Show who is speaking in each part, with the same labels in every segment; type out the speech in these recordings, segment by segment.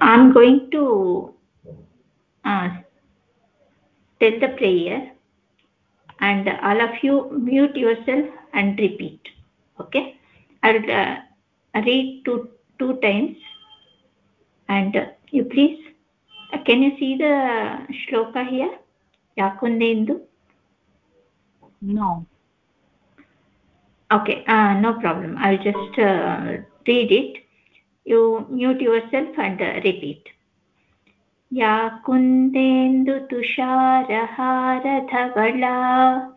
Speaker 1: i'm going to uh, tell the prayer and all of you mute yourself and repeat okay? I will uh, read two two times and uh, you please uh, can you see the shloka here? Yakundendu
Speaker 2: no.
Speaker 1: Okay uh, no problem. I'll just uh, read it you mute yourself and uh, repeat. या कुन्देन्दुतुषारहारधवला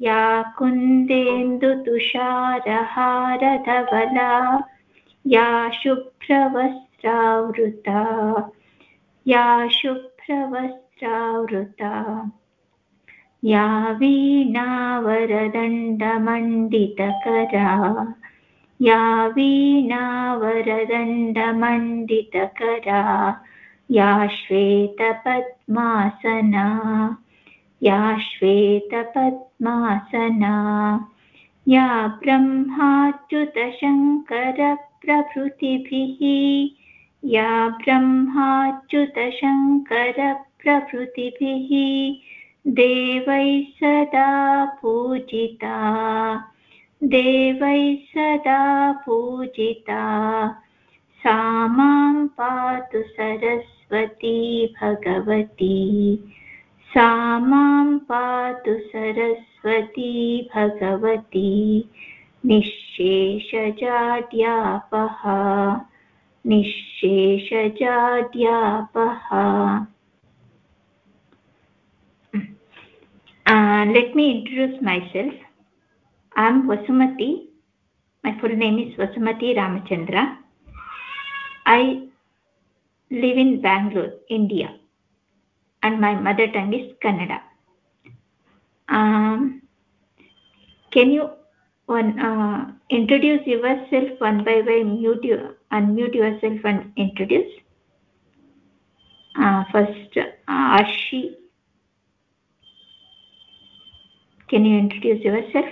Speaker 1: या कुन्देन्दुतुषारहारधवला या शुभ्रवस्त्रावृता या शुभ्रवस्त्रावृता या वीणावरदण्डमण्डितकरा या वीणावरदण्डमण्डितकरा या श्वेतपद्मासना या श्वेतपद्मासना या ब्रह्माच्युतशङ्करप्रभृतिभिः या ब्रह्माच्युतशङ्करप्रभृतिभिः देवैः सदा पूजिता। देवैः सदा पूजिता। सा माँ पातु सरस्वती भगवती। सा माँ पातु सरस्वती भगवती। निःशेषजाड्यापः निःशेषजाड्यापः uh, let me introduce i am vasumati. My full name is vasumati ramachandra. I live in bangalore india and my mother tongue is kannada. Um, can you one uh, introduce yourself one by one mute you unmute yourself and introduce? Uh, first uh, can you introduce yourself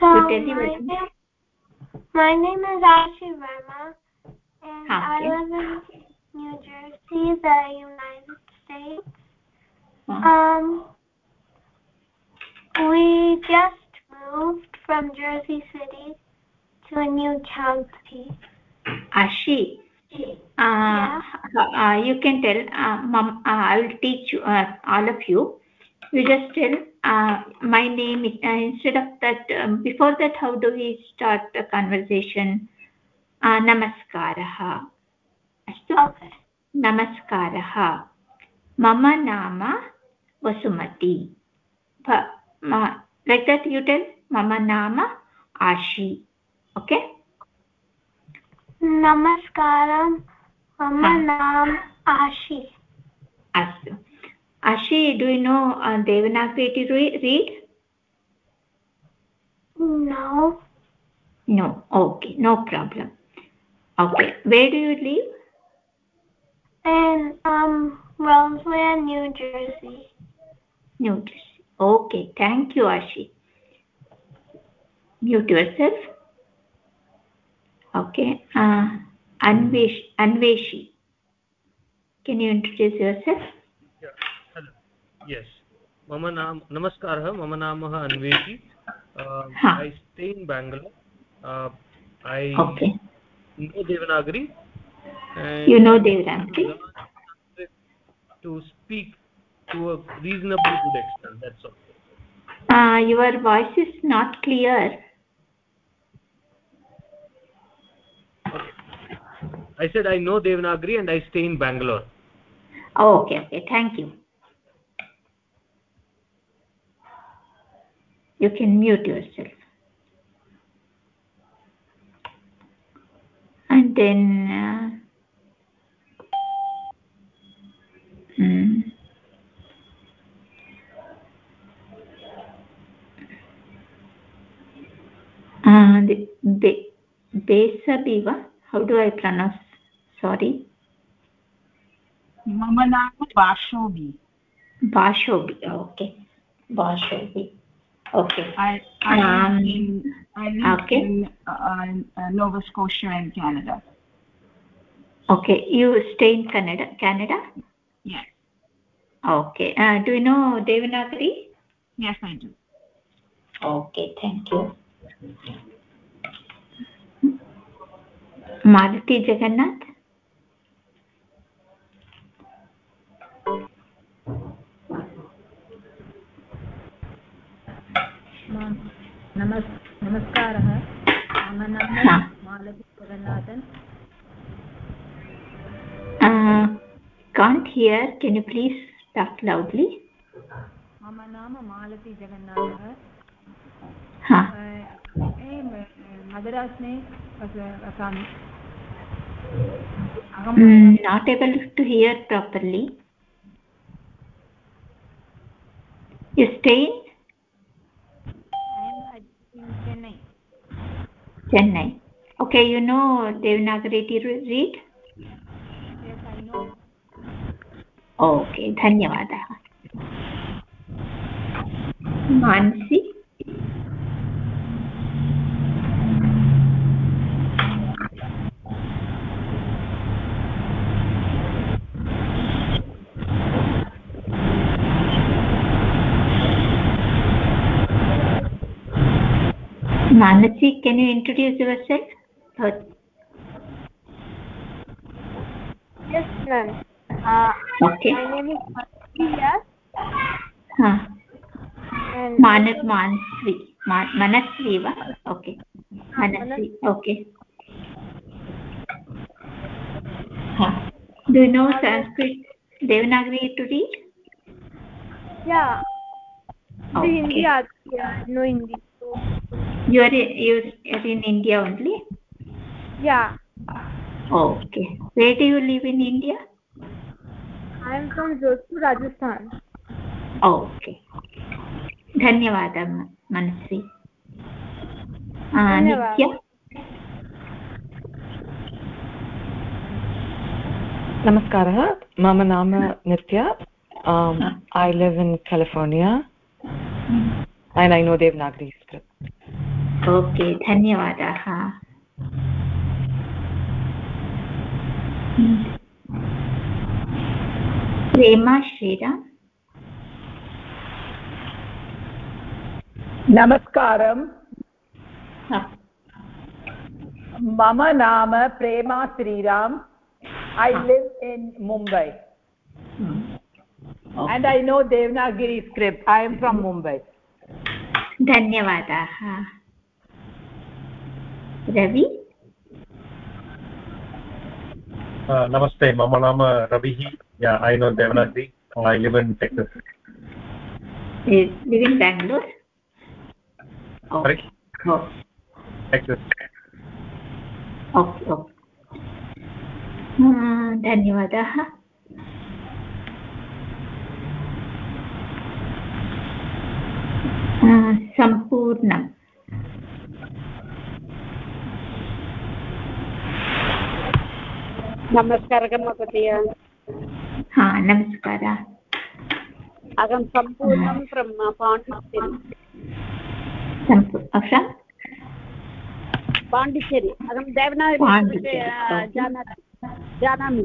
Speaker 3: so
Speaker 1: You
Speaker 3: my name, my name is Ashi Verma and I live in New Jersey, the United States.
Speaker 1: Uh,
Speaker 3: Um, we just moved from Jersey City to a new county.
Speaker 1: ashi uh,
Speaker 3: Yeah.
Speaker 1: uh, you can tell uh, mom uh, i will teach you, uh, all of you you just tell uh, my name is- uh, instead of that um, before that how do we start the conversation uh, नमस्कारः अस्तु
Speaker 3: Okay.
Speaker 1: नमस्कारः मम नाम Vasumati like that you tell मम नाम आशी okay
Speaker 3: Namaskaram. मम
Speaker 1: हाँ.
Speaker 3: नाम आशी
Speaker 1: अस्तु Ashi, do you know uh, Devanagari to read?
Speaker 3: No.
Speaker 1: No. Okay. No problem. Okay. Where do you live?
Speaker 3: In um, Roseland, New Jersey.
Speaker 1: New Jersey. Okay. Thank you, Ashi. Mute yourself. Okay. Uh, Anvesh, Anveshi. Can you introduce yourself?
Speaker 4: Yes मम नाम नमस्कारः मम नाम अन्वेषि
Speaker 1: हा.
Speaker 4: I stay in Bangalore I
Speaker 1: okay
Speaker 4: know Devanagari
Speaker 1: you know devanagari
Speaker 4: to speak to a reasonably good extent that's all
Speaker 1: uh, your voice is not clear
Speaker 4: okay i said i know devanagari and i stay in bangalore
Speaker 1: oh, okay okay thank you you can mute yourself. And then uh, mm, uh, the, be, Besabiva, how do I pronounce? Sorry.
Speaker 2: Mama Naam Bashobi.
Speaker 1: Bashobi, okay. Bashobi okay
Speaker 2: I, I
Speaker 1: Um,
Speaker 2: live in I live
Speaker 1: okay.
Speaker 2: in uh, uh, Nova Scotia in Canada.
Speaker 1: Okay, you stay in Canada. Canada?
Speaker 2: Yes.
Speaker 1: Okay. Uh, do you know Devanagari?
Speaker 2: Yes, I do.
Speaker 1: Okay, thank you. Maruti Jagannath?
Speaker 5: नमस् नमस्कारः मम नाम Malati जगन्नाथन्
Speaker 1: Uh, can't hear. Can you please talk loudly?
Speaker 5: मम नाम मालती जगन्नाथः
Speaker 1: Huh.
Speaker 5: मदरास्ने वसामि
Speaker 1: Mm, not able to hear properly. You stay
Speaker 5: Chennai.
Speaker 1: Okay, you know Devanagari to read?
Speaker 5: Yes, I know.
Speaker 1: Okay, धन्यवादः Mansi Manasi, can you introduce yourself?
Speaker 3: Yes, ma'am. Uh,
Speaker 1: Okay.
Speaker 3: my name is Priya
Speaker 1: Huh.
Speaker 3: and
Speaker 1: Manas Manasvi. Ma- Manasvi va? Okay. Manasvi. Okay. Huh. Do you know Sanskrit Devanagari to read?
Speaker 3: yeah, Okay. the Hindi hai, no Hindi So,
Speaker 1: You are in, you are in India only?
Speaker 3: yeah,
Speaker 1: Okay. Where do you live in India?
Speaker 3: I am from Jodhpur, Rajasthan.
Speaker 1: Okay. धन्यवादः म- मनस्वी आ,
Speaker 3: धन्यवादः।
Speaker 1: नित्या
Speaker 6: नमस्कारः मम नाम Nitya I live in California and I know Devanagari script.
Speaker 1: okay धन्यवादाः प्रेमा श्रीराम
Speaker 7: नमस्कारं। मम नाम Prema Sriram. I live in
Speaker 1: Mumbai
Speaker 7: and I know Devanagari script. I am from Mumbai.
Speaker 1: धन्यवादाः। Ravi
Speaker 8: Uh, mama nama ravihi yeah i know devanagari i live in texas
Speaker 1: live in
Speaker 8: Bengaluru
Speaker 1: Oh, okay okay धन्यवादाः सम्पूर्णम्
Speaker 9: नमस्कारः महोदय
Speaker 1: हा नमस्कारः
Speaker 9: अहं सम्पूर्णं from Pondicherry Pondicherry अहं देवनागरी। जानामि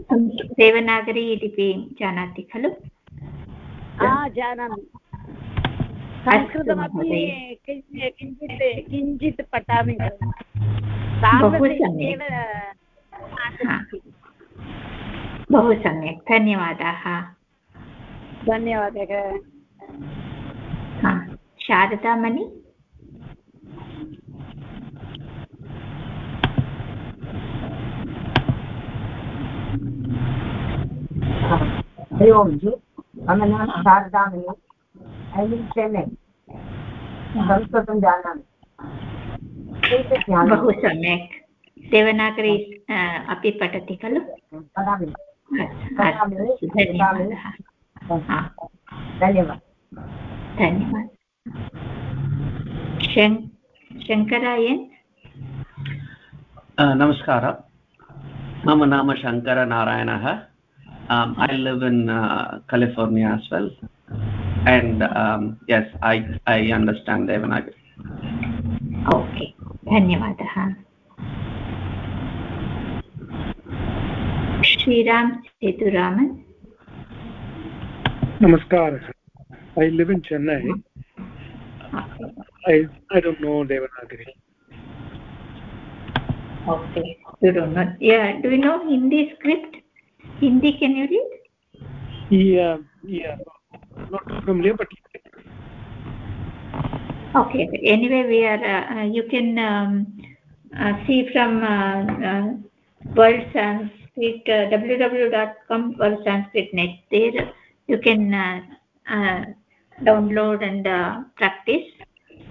Speaker 1: देवनागरी इति जानाति खलु
Speaker 9: जानामि संस्कृतमपि किञ्च- किञ्चित् किञ्चित् पठामि
Speaker 1: बहु सम्यक्। हा। बहु सम्यक् धन्यवादाः
Speaker 9: धन्यवादः
Speaker 1: हा शारदामणि
Speaker 10: हरि ओम् जि मम नाम शारदामणि ऐ लिव् चेन्नै संस्कृतं जानामि
Speaker 1: बहु सम्यक् देवनागरी अ, अपि पठति खलु? धन्यवादः।
Speaker 10: धन्यवादः।
Speaker 1: धन्यवादः। शङ्करायन्
Speaker 11: नमस्कार। मम नाम शङ्करनारायणः um, I live in uh, California as well. And um, yes I I understand Devanagari.
Speaker 1: Okay धन्यवादः। Sriram Seturaman.
Speaker 8: Namaskar. I live in Chennai. I I don't know Devanagari.
Speaker 1: Okay, you don't know. Yeah, do you know Hindi script? Hindi, can you read?
Speaker 8: Yeah, yeah. Not familiar, but
Speaker 1: Okay. Anyway, we are. Uh, you can um, uh, see from uh, uh, World Sanskrit uh, www.com World Sanskrit Net. There you can uh, uh, download and uh, practice.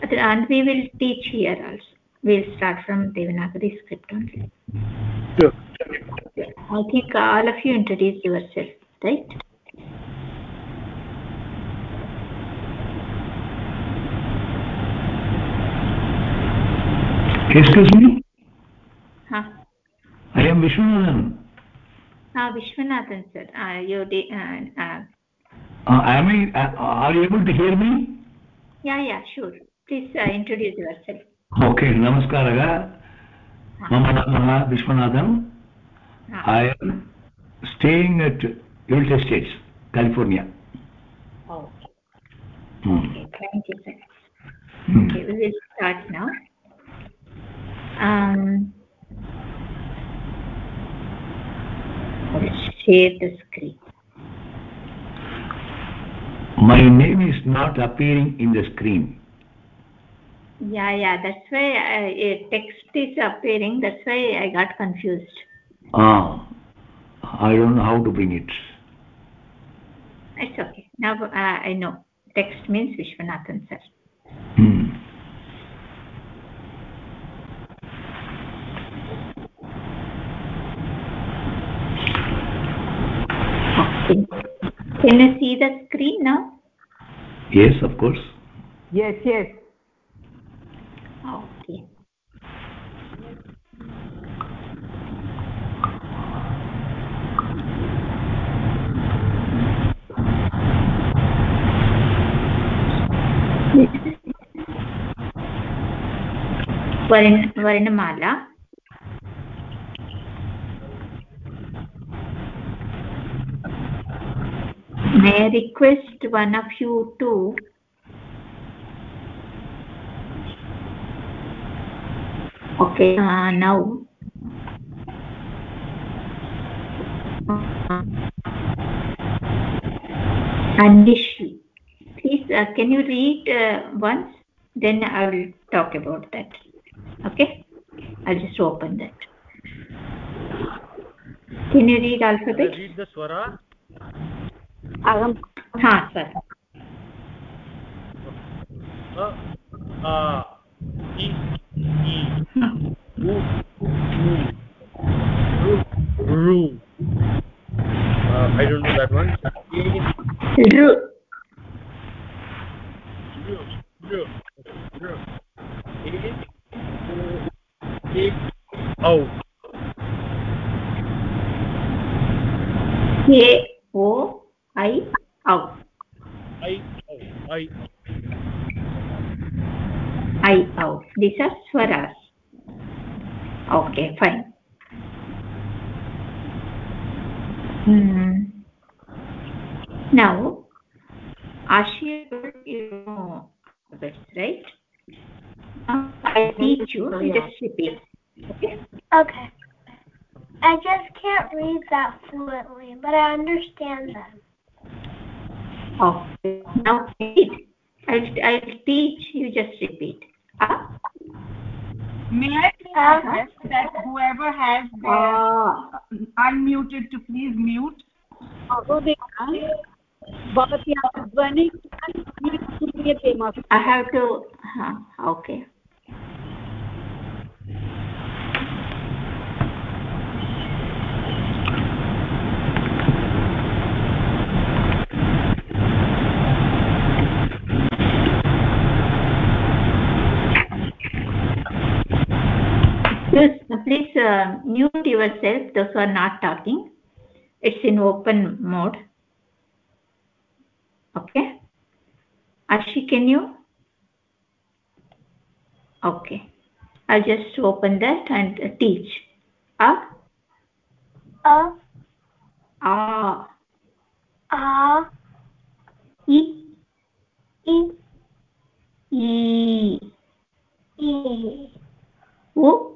Speaker 1: And we will teach here also. We'll start from Devanagari script only.
Speaker 8: sure.
Speaker 1: I think all of you introduce yourself, right?
Speaker 12: Excuse me,
Speaker 1: Huh?
Speaker 12: I am Vishwanathan.
Speaker 1: Ah, Vishwanathan sir, uh, you did. Uh, uh,
Speaker 12: am I, are you able to hear me?
Speaker 1: Yeah, yeah, sure. Please, introduce yourself.
Speaker 12: Okay, Namaskaraga. Ah. Mama Namah Vishwanathan.
Speaker 1: Ah.
Speaker 12: I am staying at United States, California.
Speaker 1: Okay.
Speaker 12: Hmm.
Speaker 1: Okay, thank you, sir.
Speaker 12: Hmm.
Speaker 1: Okay, we will start now. Um, share the screen.
Speaker 12: My name is not appearing in the screen.
Speaker 1: Yeah, yeah, that's why uh, a text is appearing. That's why I got confused.
Speaker 12: Ah, I don't know how to bring it.
Speaker 1: It's okay. Now uh, I know. Text means Vishwanathan, sir.
Speaker 12: Hmm.
Speaker 1: Okay. Can you see the screen now?
Speaker 12: Yes, of course.
Speaker 7: Yes, yes.
Speaker 1: Okay. वर्ण वर्णमाला May I request one of you to okay uh, now. Anishi please uh, can you read uh, once? Then I will talk about that. Okay? I'll just open that. Can you read alphabet?
Speaker 4: Read the swara
Speaker 9: अहं
Speaker 1: हा sir
Speaker 4: I don't know that one.
Speaker 1: I O
Speaker 4: i au i.
Speaker 1: I O these are swaras okay fine. Hmm. now Ashir you know alphabets right? Now I teach you you just repeat okay?
Speaker 3: Okay. I just can't read that fluently, but I understand them
Speaker 1: okay now repeat I'll, I'll teach you just repeat ah
Speaker 2: May I please request that whoever has their
Speaker 1: ah
Speaker 2: unmuted to please mute?
Speaker 9: महोदय भवत्याः ध्वनिः श्रूयते महोदय
Speaker 1: I have to huh, mute yourself, those who are not talking. It's in open mode. Okay. Ashi, can you? Okay. I'll just open that and teach.
Speaker 3: A.
Speaker 1: A.
Speaker 3: A.
Speaker 1: A.
Speaker 3: E.
Speaker 1: E.
Speaker 3: E.
Speaker 1: E.
Speaker 3: O.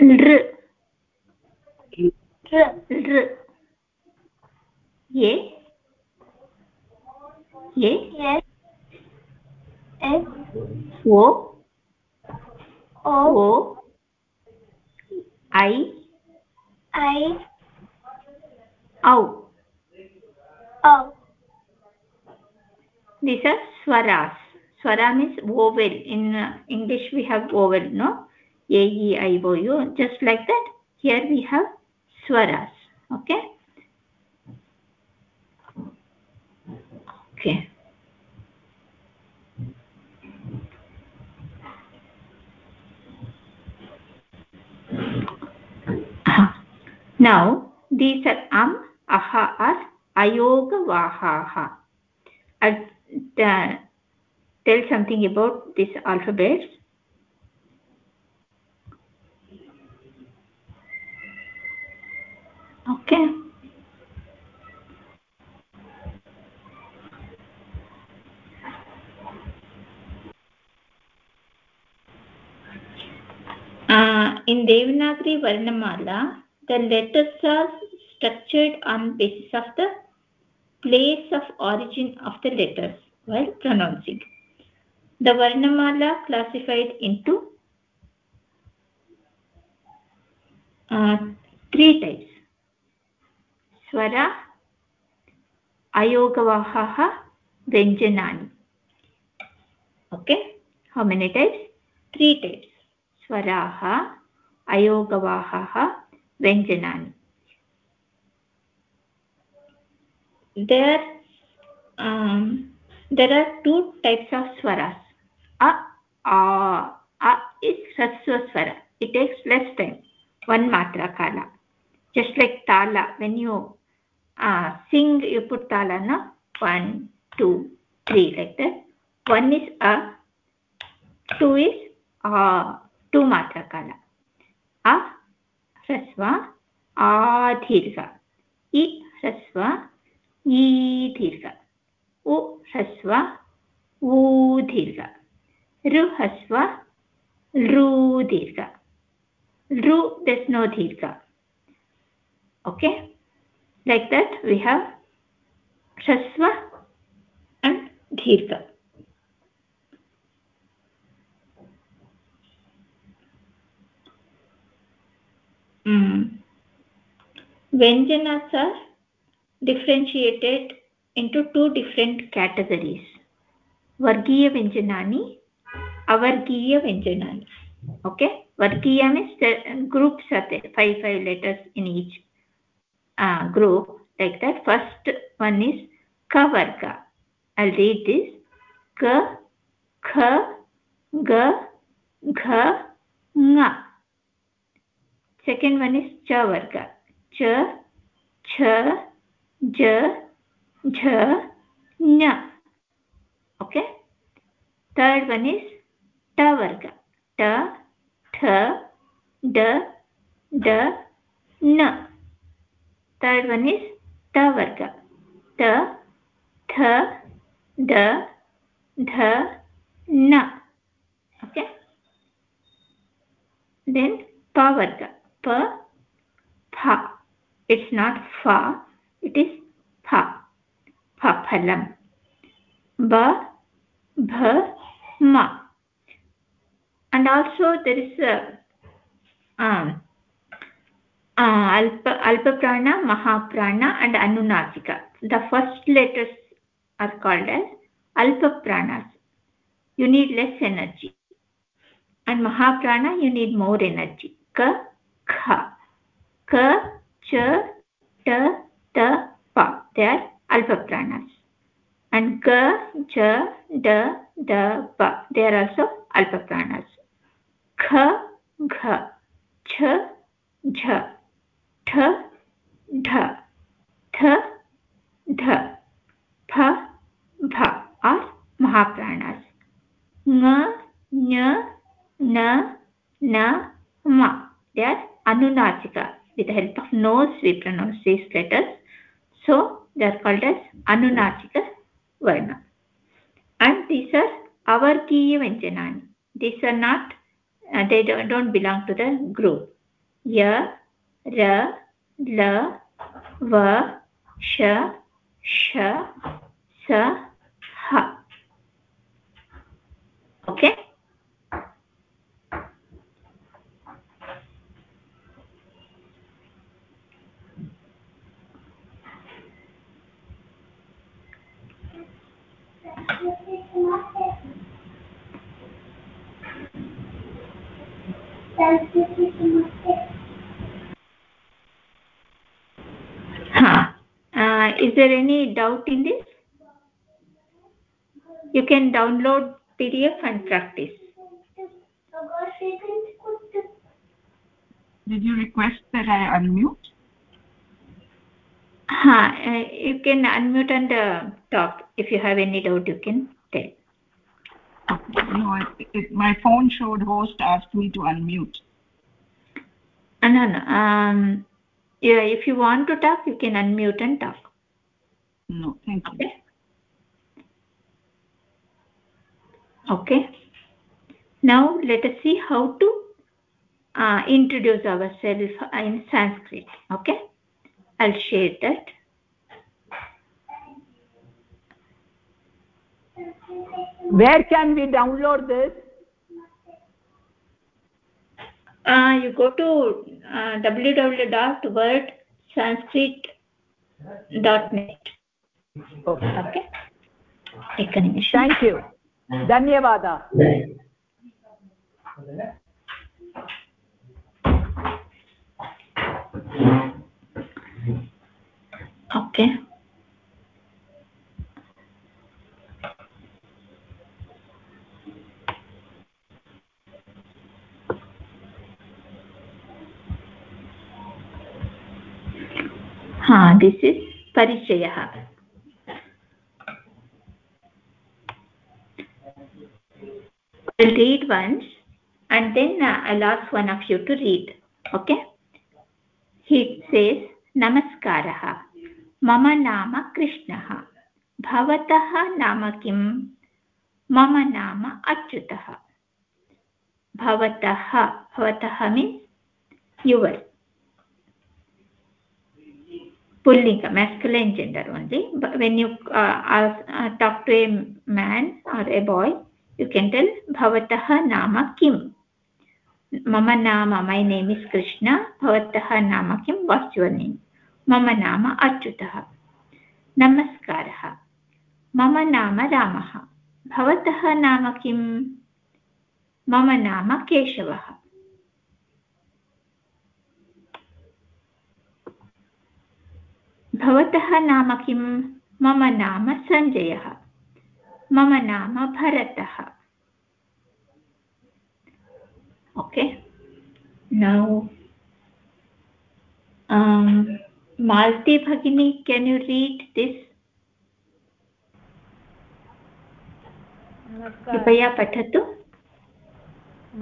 Speaker 1: लृ ये ये ओ
Speaker 3: ओ
Speaker 1: आई
Speaker 3: आई
Speaker 1: औ
Speaker 3: औ
Speaker 1: are swaras swara means vowel. In uh, english we have vowel no? A e i o u. Just like that here we have swaras. Okay? Okay. Now these are am aha are ayoga vahaha. I'll uh, tell something about this alphabets okay. Uh, in devanagari varnamala the letters are structured on basis of the place of origin of the letters while pronouncing the varnamala classified into uh, three types swara ayogavahaha vyanjanani okay how many types three types swaraha ayogavahaha vyanjanani there um, there are two types of swaras a a a is raswa swara it takes less time one matra kala just like tala when you uh, sing you put tala na one two three like that one is a two is a two matra kala a raswa a dirgha i raswa ई दीर्घ उ ह्रस्व ऊ दीर्घ ऋहस्व रुदीर्घ रु this no दीर्घ okay like that we have ह्रस्व अण्ड् दीर्घ व्यञ्जनास् are into two two category वर्गीय व्यंजना avargiya okay vargiya means groups are there five five letters in each uh, group like that first one is ka varga i'll read this ka kha ga gha nga second one is cha varga cha cha j jh nya okay third one is ta varga ta th d d n third one is ta varga ta th d ध न okay? Then pa pa it's not fa it is pha pha phalam ba bha ma and also there is a um, uh, alpa alpa prana mahaprana and anunasika. The first letters are called as alpa pranas you need less energy. And mahaprana you need more energy. Ka kha. Ka cha ta ta pa. They are alpa pranas and ga ja da da pa. They are also alpa pranas kha घ छ झ ठ ढ थ ध फ भ are mahapranas ng ñ n n ma they are anunachika with the help of nose we pronounce these letters so they are called as anunachika varna and these are avargiya vyanjanani these are not uh, they don't, don't belong to the group. Ya ra la va sha sha sa ha okay huh. uh, is there any doubt in this you can download pdf and practice
Speaker 2: Did you request that I unmute?
Speaker 1: huh. uh, you can unmute and uh, talk if you have any doubt you can tell
Speaker 2: No, it, it, my phone showed host asked me to unmute.
Speaker 1: uh, no no um yeah if you want to talk you can unmute and talk
Speaker 2: No, thank you.
Speaker 1: okay. Okay now let us see how to uh, introduce ourselves in sanskrit. Okay? I'll share that.
Speaker 7: Where can we download this?
Speaker 1: uh, you go to uh, www.wordsanskrit.net
Speaker 7: okay
Speaker 1: एकनिमिष
Speaker 7: thank you धन्यवाद
Speaker 1: okay हाँ this परचय I'll read once and then uh, I'll ask one of you to read. Okay? He says, Namaskarah. Mama nama Krishnah. Bhavatah nama kim? Mama nama Achyutah. Bhavatah. Bhavatah means yours. Pullinga, masculine gender only. But when you uh, ask, uh, talk to a man or a boy, you can tell bhavatah nama kim mama nama my name is krishna bhavatah nama kim what's your name mama nama achyutah namaskarah mama nama ramah bhavatah nama kim mama nama keshavah भवतः नाम किं मम नाम सञ्जयः मम नाम भरतः। Now um malti bhagini can you read this? कृपया पठतु।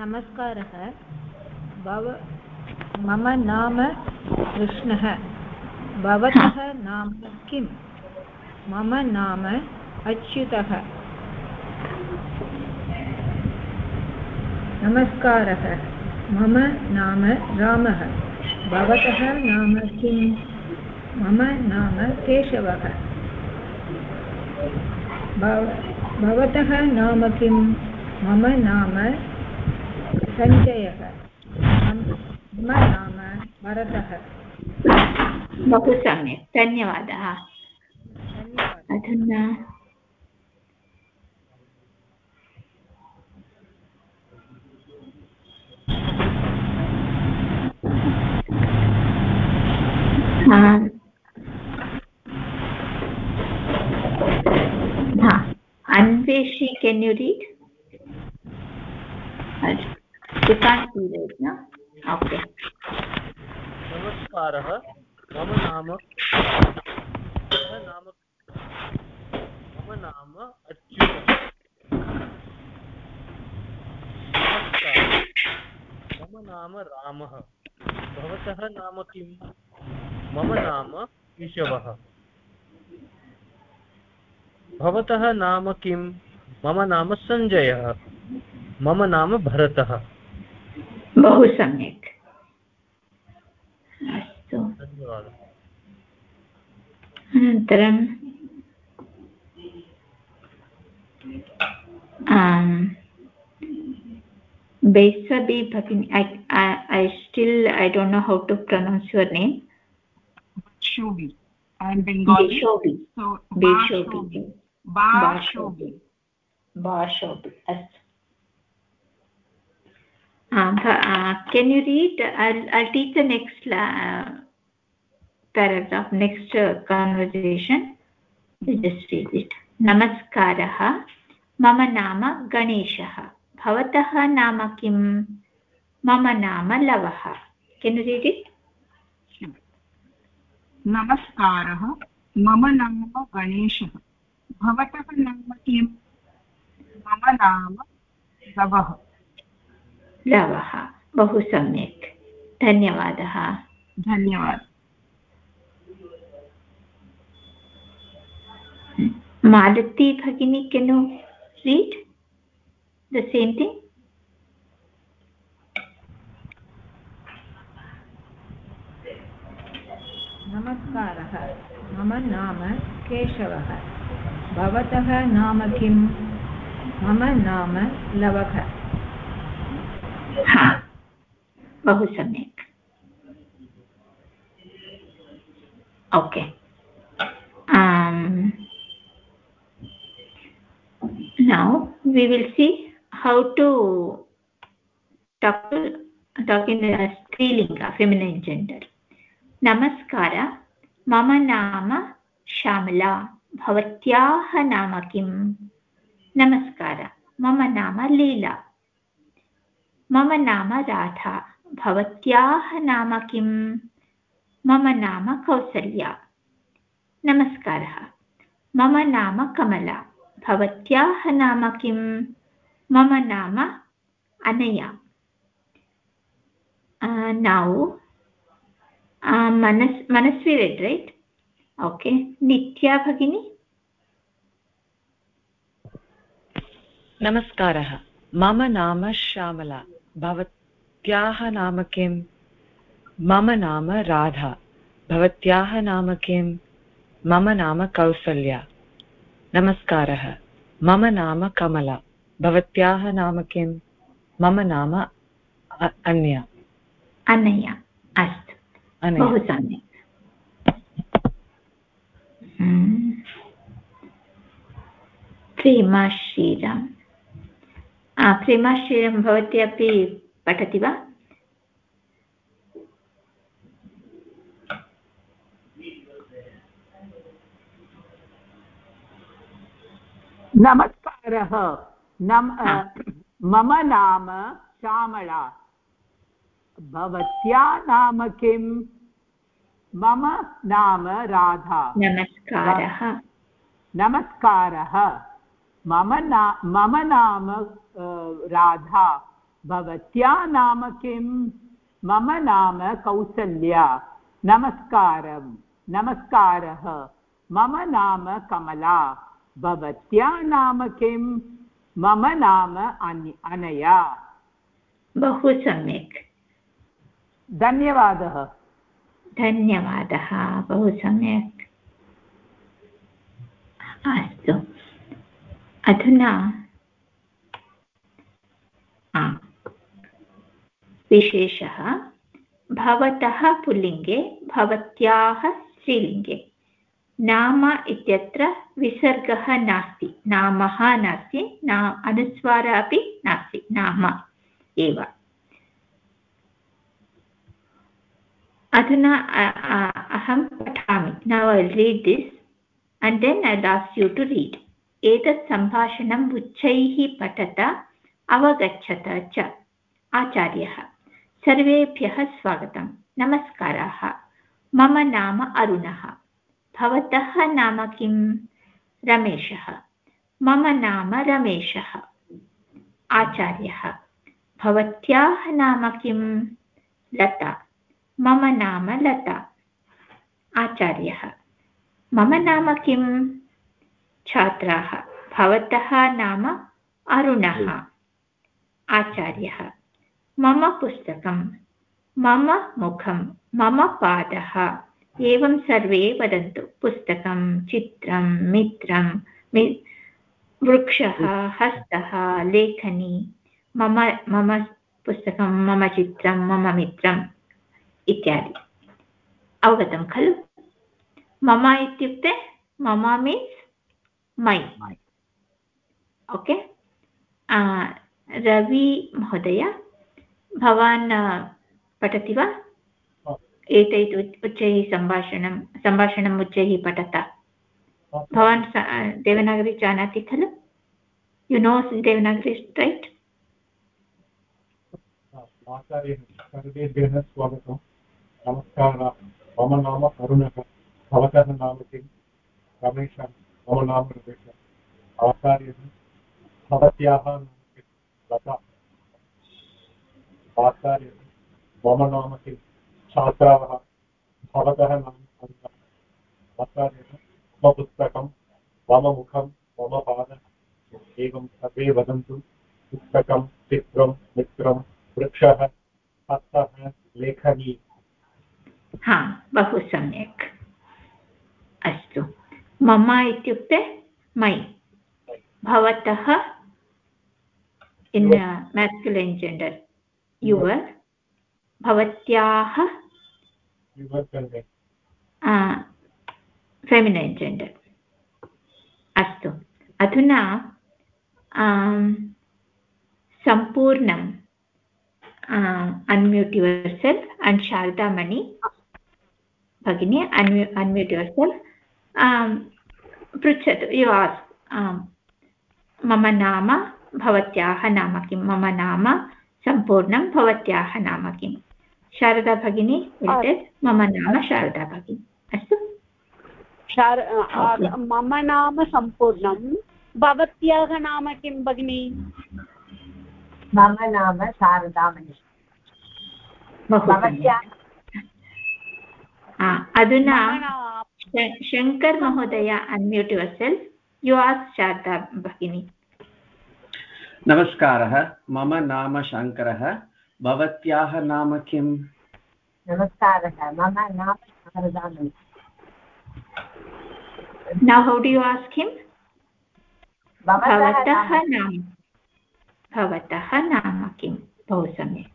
Speaker 5: नमस्कारः भव मम नाम कृष्णः। भवतः नाम किं मम नाम अच्युतः। नमस्कारः। मम नाम रामः। भवतः नाम किं मम नाम केशवः। भवतः नाम किं मम नाम सञ्जयः। मम नाम भरतः।
Speaker 1: बहु सम्यक्। धन्यवादः।
Speaker 5: धन्यवादः।
Speaker 1: Anveshi, can you read? you can't see no okay
Speaker 4: नमस्कारः। मम नाम नाम मम नाम अच्युतः। नमस्कारः। मम नाम रामः। भवतः नाम किं मम नाम केशवः। भवतः नाम किं? मम नाम सञ्जयः मम नाम भरतः।
Speaker 1: बहु सम्यक्। अस्तु।
Speaker 4: धन्यवादः।
Speaker 1: अनन्तरं Besabi Bhagini, I, I, I still, I don't know how to pronounce name.
Speaker 2: I'm Bengali.
Speaker 1: Beshobi.
Speaker 2: So,
Speaker 1: Beshobi.
Speaker 2: Bashobi.
Speaker 1: Bashobi. अस्तु Uh, uh, can you read? I'll, I'll teach the next uh, paragraph, next uh, conversation. You just read it. नमस्कारः मम नाम गणेशः भवतः नाम किं मम नाम लवः केन् रीड् इट्
Speaker 2: नमस्कारः। मम नाम गणेशः। भवतः नाम मम नाम
Speaker 1: बहु सम्यक्। धन्यवादः।
Speaker 2: धन्यवादः।
Speaker 1: मालती भगिनी can read the same thing?
Speaker 5: नमस्कारः मम नाम केशवः भवतः नाम किं मम नाम लवः
Speaker 1: हा बहु सम्यक् okay um, we will see how to talk, talk in a strilinga feminine gender नमस्कार। मम नाम श्यामला। भवत्याः नाम किम्? नमस्कार। मम नाम लीला। मम नाम राधा। भवत्याः नाम किम्? मम नाम कौसल्या। नमस्कारः। मम नाम कमला। भवत्याः नाम किम्? मम नाम अनया। नौ मनस् Manasvi read right okay Nitya भगिनी
Speaker 6: नमस्कारः मम नाम श्यामला भवत्याः नाम किं मम नाम राधा भवत्याः नाम किं मम नाम कौसल्या नमस्कारः मम नाम कमला भवत्याः नाम किं मम नाम अन्या
Speaker 1: अनया अस्तु बहु सम्यक् प्रेमा श्रीराम्। प्रेमा श्रीराम् भवती अपि पठति वा?
Speaker 7: नमस्कारः। नम मम नाम श्यामला। भवत्या नाम किं मम नाम राधा।
Speaker 1: नमस्कारः।
Speaker 7: नमस्कारः। मम ना मम नाम राधा। भवत्या नाम किं मम नाम कौसल्या। नमस्कारं। नमस्कारः। मम नाम कमला। भवत्या नाम किं मम नाम अनया।
Speaker 1: बहु सम्यक्।
Speaker 7: धन्यवादः।
Speaker 1: धन्यवादः, बहु सम्यक्। अस्तु, अधुना विशेषः, भवतः पुल्लिङ्गे, भवत्याः स्त्रीलिङ्गे, नाम इत्यत्र विसर्गः नास्ति, नामः नास्ति, ना, अनुस्वारः अपि नास्ति, नाम एव। अधुना अहं पठामि। Now I read this and then I'll लास् you to read एतत् सम्भाषणम् उच्चैः पठत, अवगच्छत च। आचार्यः, सर्वेभ्यः स्वागतं नमस्काराः। मम नाम अरुणः। भवतः नाम किं रमेशः। मम नाम रमेशः। आचार्यः, भवत्याः नाम किं लता। मम नाम लता। आचार्यः। मम नाम किं? छात्राः। भवतः नाम अरुणः। आचार्यः। मम पुस्तकं मम मुखं मम पादः। एवं सर्वे वदन्तु। पुस्तकं चित्रं मित्रं वृक्षः हस्तः लेखनी। मम मम पुस्तकं मम चित्रं मम मित्रम्। इत्यादि। अवगतं खलु? मम इत्युक्ते मम मीन्स् मै ओके रवि महोदय भवान् पठति वा? एतैः उच्चैः सम्भाषणं सम्भाषणम् उच्चैः पठत। भवान् देवनागरी जानाति खलु? यु नो देवनागरी रैट्
Speaker 8: नमस्कारः। मम नाम अरुणः भवतः नाम किं? रमेशः। मम नाम रमेशः। आचार्यः। भवत्याः नाम किं? लता। आचार्यः। मम नाम किं? छात्राः। भवतः नाम आचार्यः। मम पुस्तकं, मम मुखं, मम पादः एवं सर्वे वदन्तु। पुस्तकं, चित्रं, मित्रं, वृक्षः हस्तः लेखनी।
Speaker 1: हा बहु सम्यक्। अस्तु। मम इत्युक्ते मै। भवतः इन् मेस्कुलैन् जेण्डर् युवर् भवत्याः फेमिनैन् जेण्डर् अस्तु। अधुना सम्पूर्णं unmute your self and Sharadamani भगिनी अन्म्यू अन्म्यूट् युवर् सेल्फ् पृच्छतु यु आस् मम नाम भवत्याः नाम किं? मम नाम सम्पूर्णं भवत्याः नाम किं? शारदा भगिनी मम नाम शारदा भगिनी. अस्तु?
Speaker 9: मम नाम सम्पूर्णं भवत्याः नाम किं भगिनि?
Speaker 10: मम नाम शारदामणि
Speaker 1: अधुना शङ्कर् महोदय अन्म्यूट् युवर् सेल्फ् यु आस् शारदा भगिनी
Speaker 11: नमस्कारः मम नाम शङ्करः भवत्याः नाम किम्
Speaker 10: नमस्कारः मम नाम Sharadamani
Speaker 1: now how do you ask him? भवतः नाम भवतः नाम किं बहु सम्यक्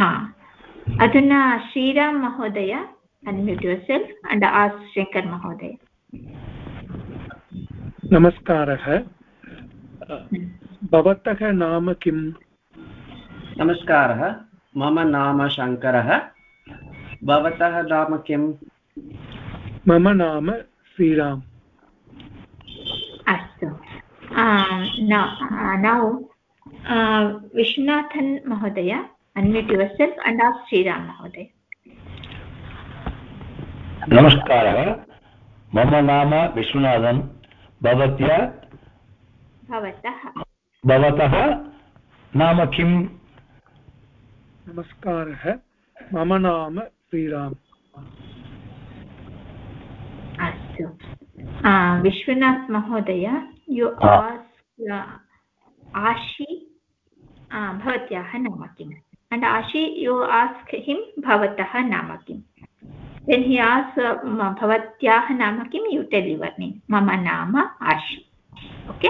Speaker 1: अधुना श्रीराम महोदय अन्म्यूट् युवर् सेल्फ् अण्ड् आस् शङ्कर् महोदय.
Speaker 13: नमस्कारः. भवतः नाम किम्
Speaker 11: नमस्कारः. मम नाम शङ्करः. भवतः नाम किम्
Speaker 13: मम नाम श्रीराम्.
Speaker 1: अस्तु. नौ विश्वनाथन् महोदय अन्म्यूट् युवर् सेल्फ् अण्ड् आस् श्रीराम् महोदय।
Speaker 12: नमस्कारः। मम नाम विश्वनाथन्। भवत्या?
Speaker 1: भवतः।
Speaker 12: भवतः? नाम किम्?
Speaker 13: नमस्कारः। मम नाम श्रीराम्।
Speaker 1: अस्तु। विश्वनाथ महोदय यु आस् आशी भवत्याः नाम किम्? अण्ड् आशी यु आस्क् हिम् भवतः नाम किम्? देन् हि आस् भवत्याः नाम किं यु टेल् युवर् नेम् मम नाम आशी. ओके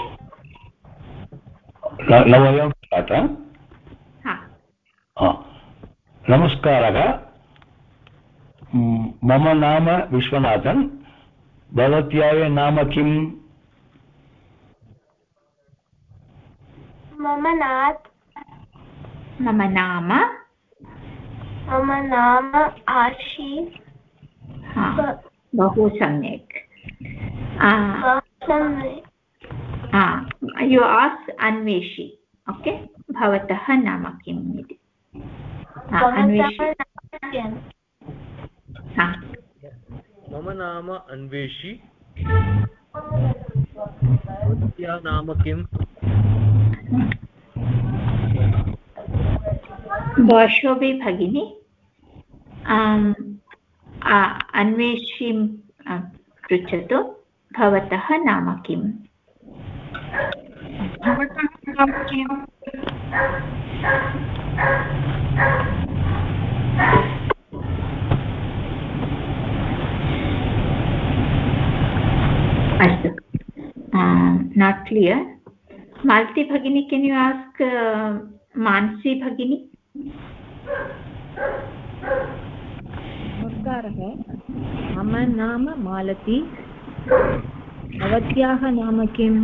Speaker 12: नमस्कारः। मम नाम विश्वनाथन्। भवत्याः नाम किम्?
Speaker 3: मम नात्
Speaker 1: मम नाम?
Speaker 3: मम नाम आशी।
Speaker 1: बहु सम्यक्। यु आस् अन्वेषि ओके भवतः नाम किम् इति।
Speaker 4: मम नाम अन्वेषि। भवत्याः नाम किम्?
Speaker 1: वर्षोभि भगिनी अन्वेषीं पृच्छतु,
Speaker 2: भवतः नाम किम्?
Speaker 1: अस्तु. नाट् क्लियर् माल्ति भगिनी केन् यु आस्क् मानसी भगिनी
Speaker 5: नमस्कारः मम नाम मालती भवत्याः नाम किम्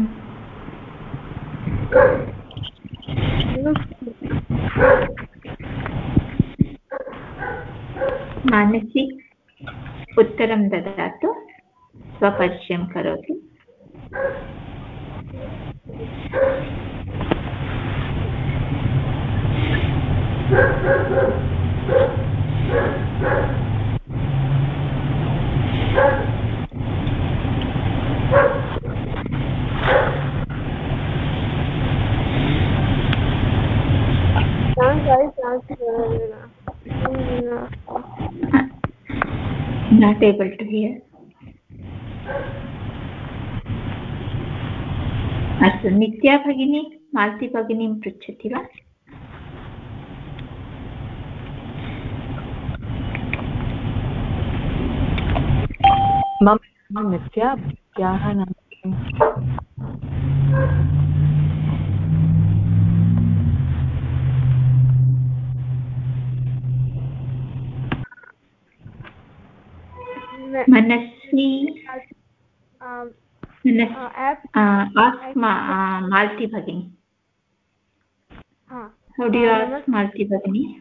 Speaker 1: मानसी उत्तरं ददातु स्वपरिचयं करोतु not able to hear. अस्तु नित्या भगिनी मालती भगिनीं पृच्छति वा?
Speaker 6: मम नाम नित्या भवत्याः नाम? किम्
Speaker 1: मनस्वी। मालती भगिनी। bagini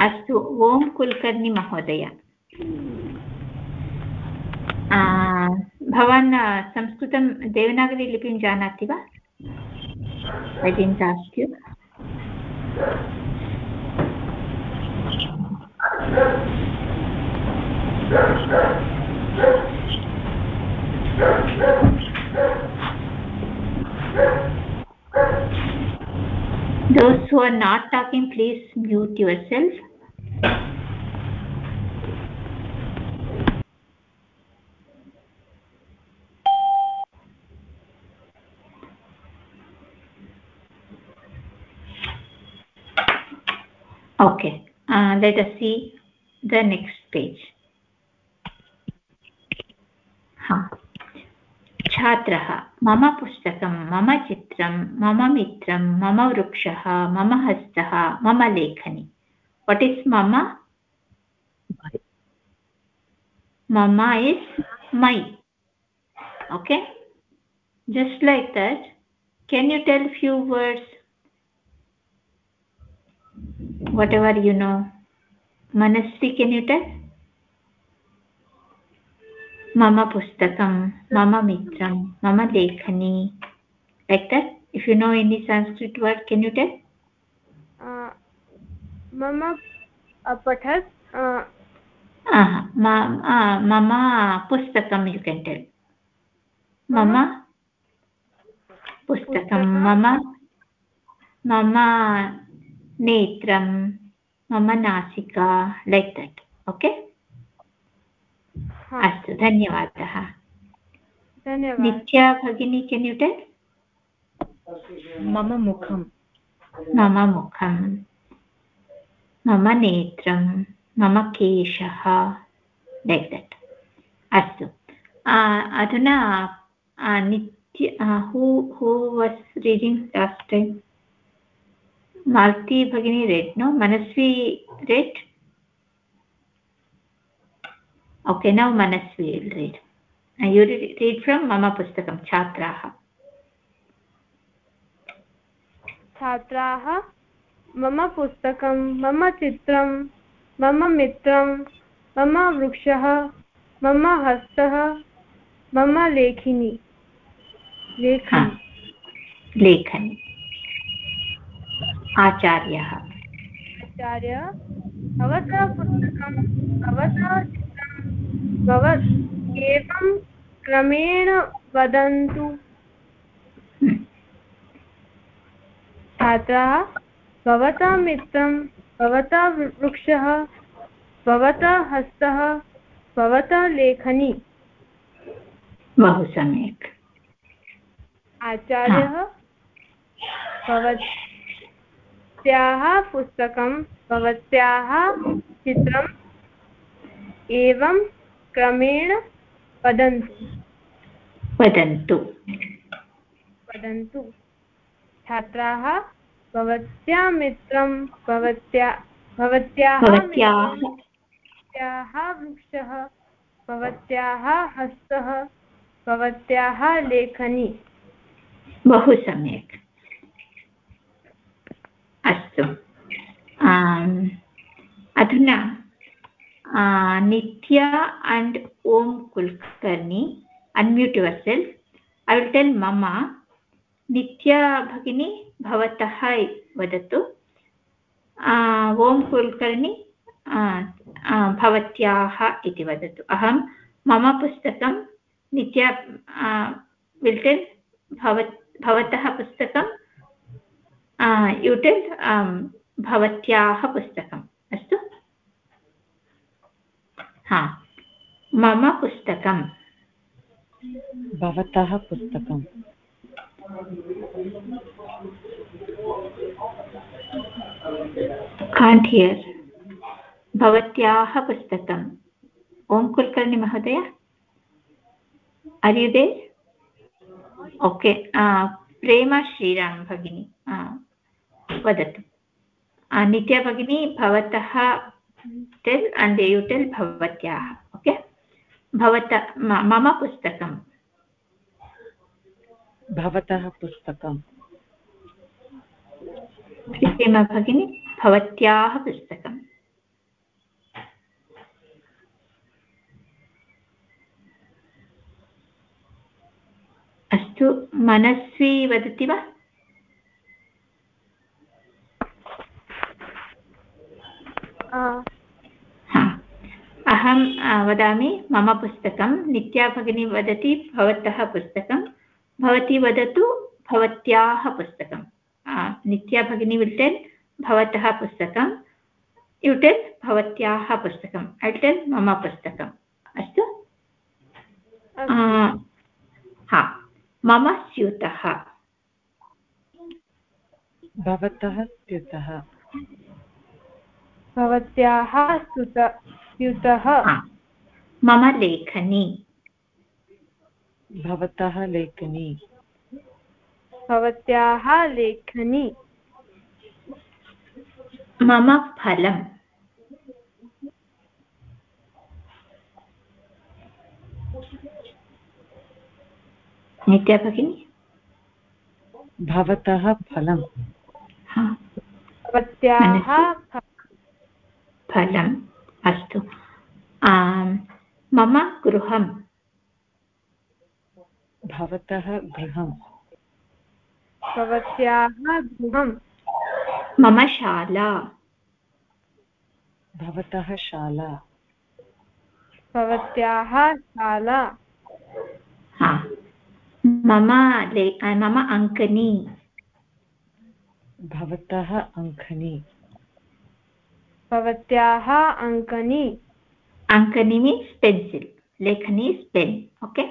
Speaker 1: अस्तु ओं कुलकर्णी महोदय। भवान् संस्कृतं देवनागरीलिपिं जानाति वा? I didn't ask you those who are not talking please mute yourself. Okay uh, let us see the next page छात्र मम पुस्तक मम चि मम मित्र मम वृक्ष मम हस्तः मम लेखनी। वट् इज़ मम मम is my okay just like that can you tell few words whatever you know मनस्सि can you tell मम पुस्तकं मम मित्रं मम लेखनी. Like that? If you know any sanskrit word can you tell?
Speaker 3: मम पठत्
Speaker 1: मम पुस्तकं यु केन् टेल् मम पुस्तकं मम मम नेत्रं मम नासिका लैक् दट् ओके अस्तु धन्यवादः। नित्या भगिनी केन् यु टेल्
Speaker 6: मम मुखं
Speaker 1: मम मुखं मम नेत्रं मम केशः। लैक् दट् अस्तु। अधुना Nitya who who was reading last time Malti भगिनी read no Manasvi read okay now Manasvi read you read from मम पुस्तकं छात्राः
Speaker 14: छात्राः मम पुस्तकं मम चित्रं मम मित्रं मम वृक्षः मम हस्तः मम लेखिनी
Speaker 1: लेखनी लेखनी आचार्यः
Speaker 14: आचार्य भवतः पुस्तकं भवतः चित्रं भवत् एवं क्रमेण वदन्तु। छात्राः भवतः मित्रं भवतः वृक्षः भवतः हस्तः भवतः लेखनी।
Speaker 1: बहु सम्यक्
Speaker 14: आचार्यः भवत्याः पुस्तकं भवत्याः चित्रम् एवं क्रमेण वदन्तु।
Speaker 1: वदन्तु।
Speaker 14: वदन्तु। छात्राः भवत्या मित्रं भवत्या भवत्याः भवत्याः वृक्षः भवत्याः हस्तः भवत्याः लेखनी।
Speaker 1: बहु सम्यक्। अस्तु। अधुना and Om Kulkarni unmute yourself I will tell मम नित्या भगिनी भवतः वदतु ओं कुलकर्णी भवत्याः इति वदतु अहं मम पुस्तकं नित्या विल्टेल् भवत् भवतः पुस्तकं युटेल् भवत्याः पुस्तकम् अस्तु हा। मम पुस्तकं
Speaker 6: भवतः पुस्तकं
Speaker 1: काण्ट् हियर् भवत्याः पुस्तकम्। ओं कुलकर्णि महोदय। अर्युदे ओके प्रेमा श्रीराम भगिनी वदतु। नित्या भगिनी भवतः टेल् अण्ड् यु टेल् भवत्याः ओके भवत मम पुस्तकं
Speaker 6: भवतः पुस्तकं
Speaker 1: प्रेमा भगिनी भवत्याः पुस्तकम् अस्तु मनस्वी वदति वा अहं वदामि मम पुस्तकं नित्या भगिनी वदति भवतः पुस्तकं। भवती वदतु भवत्याः पुस्तकं। नित्या भगिनी विल् टेल् भवतः पुस्तकं। यु टेल् भवत्याः पुस्तकम् ऐ टेल् मम पुस्तकम्। अस्तु? हा मम स्यूतः।
Speaker 6: भवतः स्यूतः।
Speaker 14: भवत्याः स्तुत स्यूतः।
Speaker 1: मम लेखनी।
Speaker 6: भवतः लेखनी।
Speaker 14: भवत्याः लेखनी।
Speaker 1: मम फलम्। नित्या भगिनी?
Speaker 6: भवतः फलम्।
Speaker 14: भवत्याः
Speaker 1: फलम्। अस्तु। मम गृहं
Speaker 6: भवतः गृहं
Speaker 14: भवत्याः गृहं
Speaker 1: मम शाला।
Speaker 6: भवतः शाला।
Speaker 14: भवत्याः शाला।
Speaker 1: हा। मम ले मम अङ्कनी।
Speaker 6: भवतः अङ्कनी।
Speaker 14: भवत्याः अङ्कनी।
Speaker 1: अङ्कनी मीन्स् पेन्सिल् लेखनी इस् पेन् ओके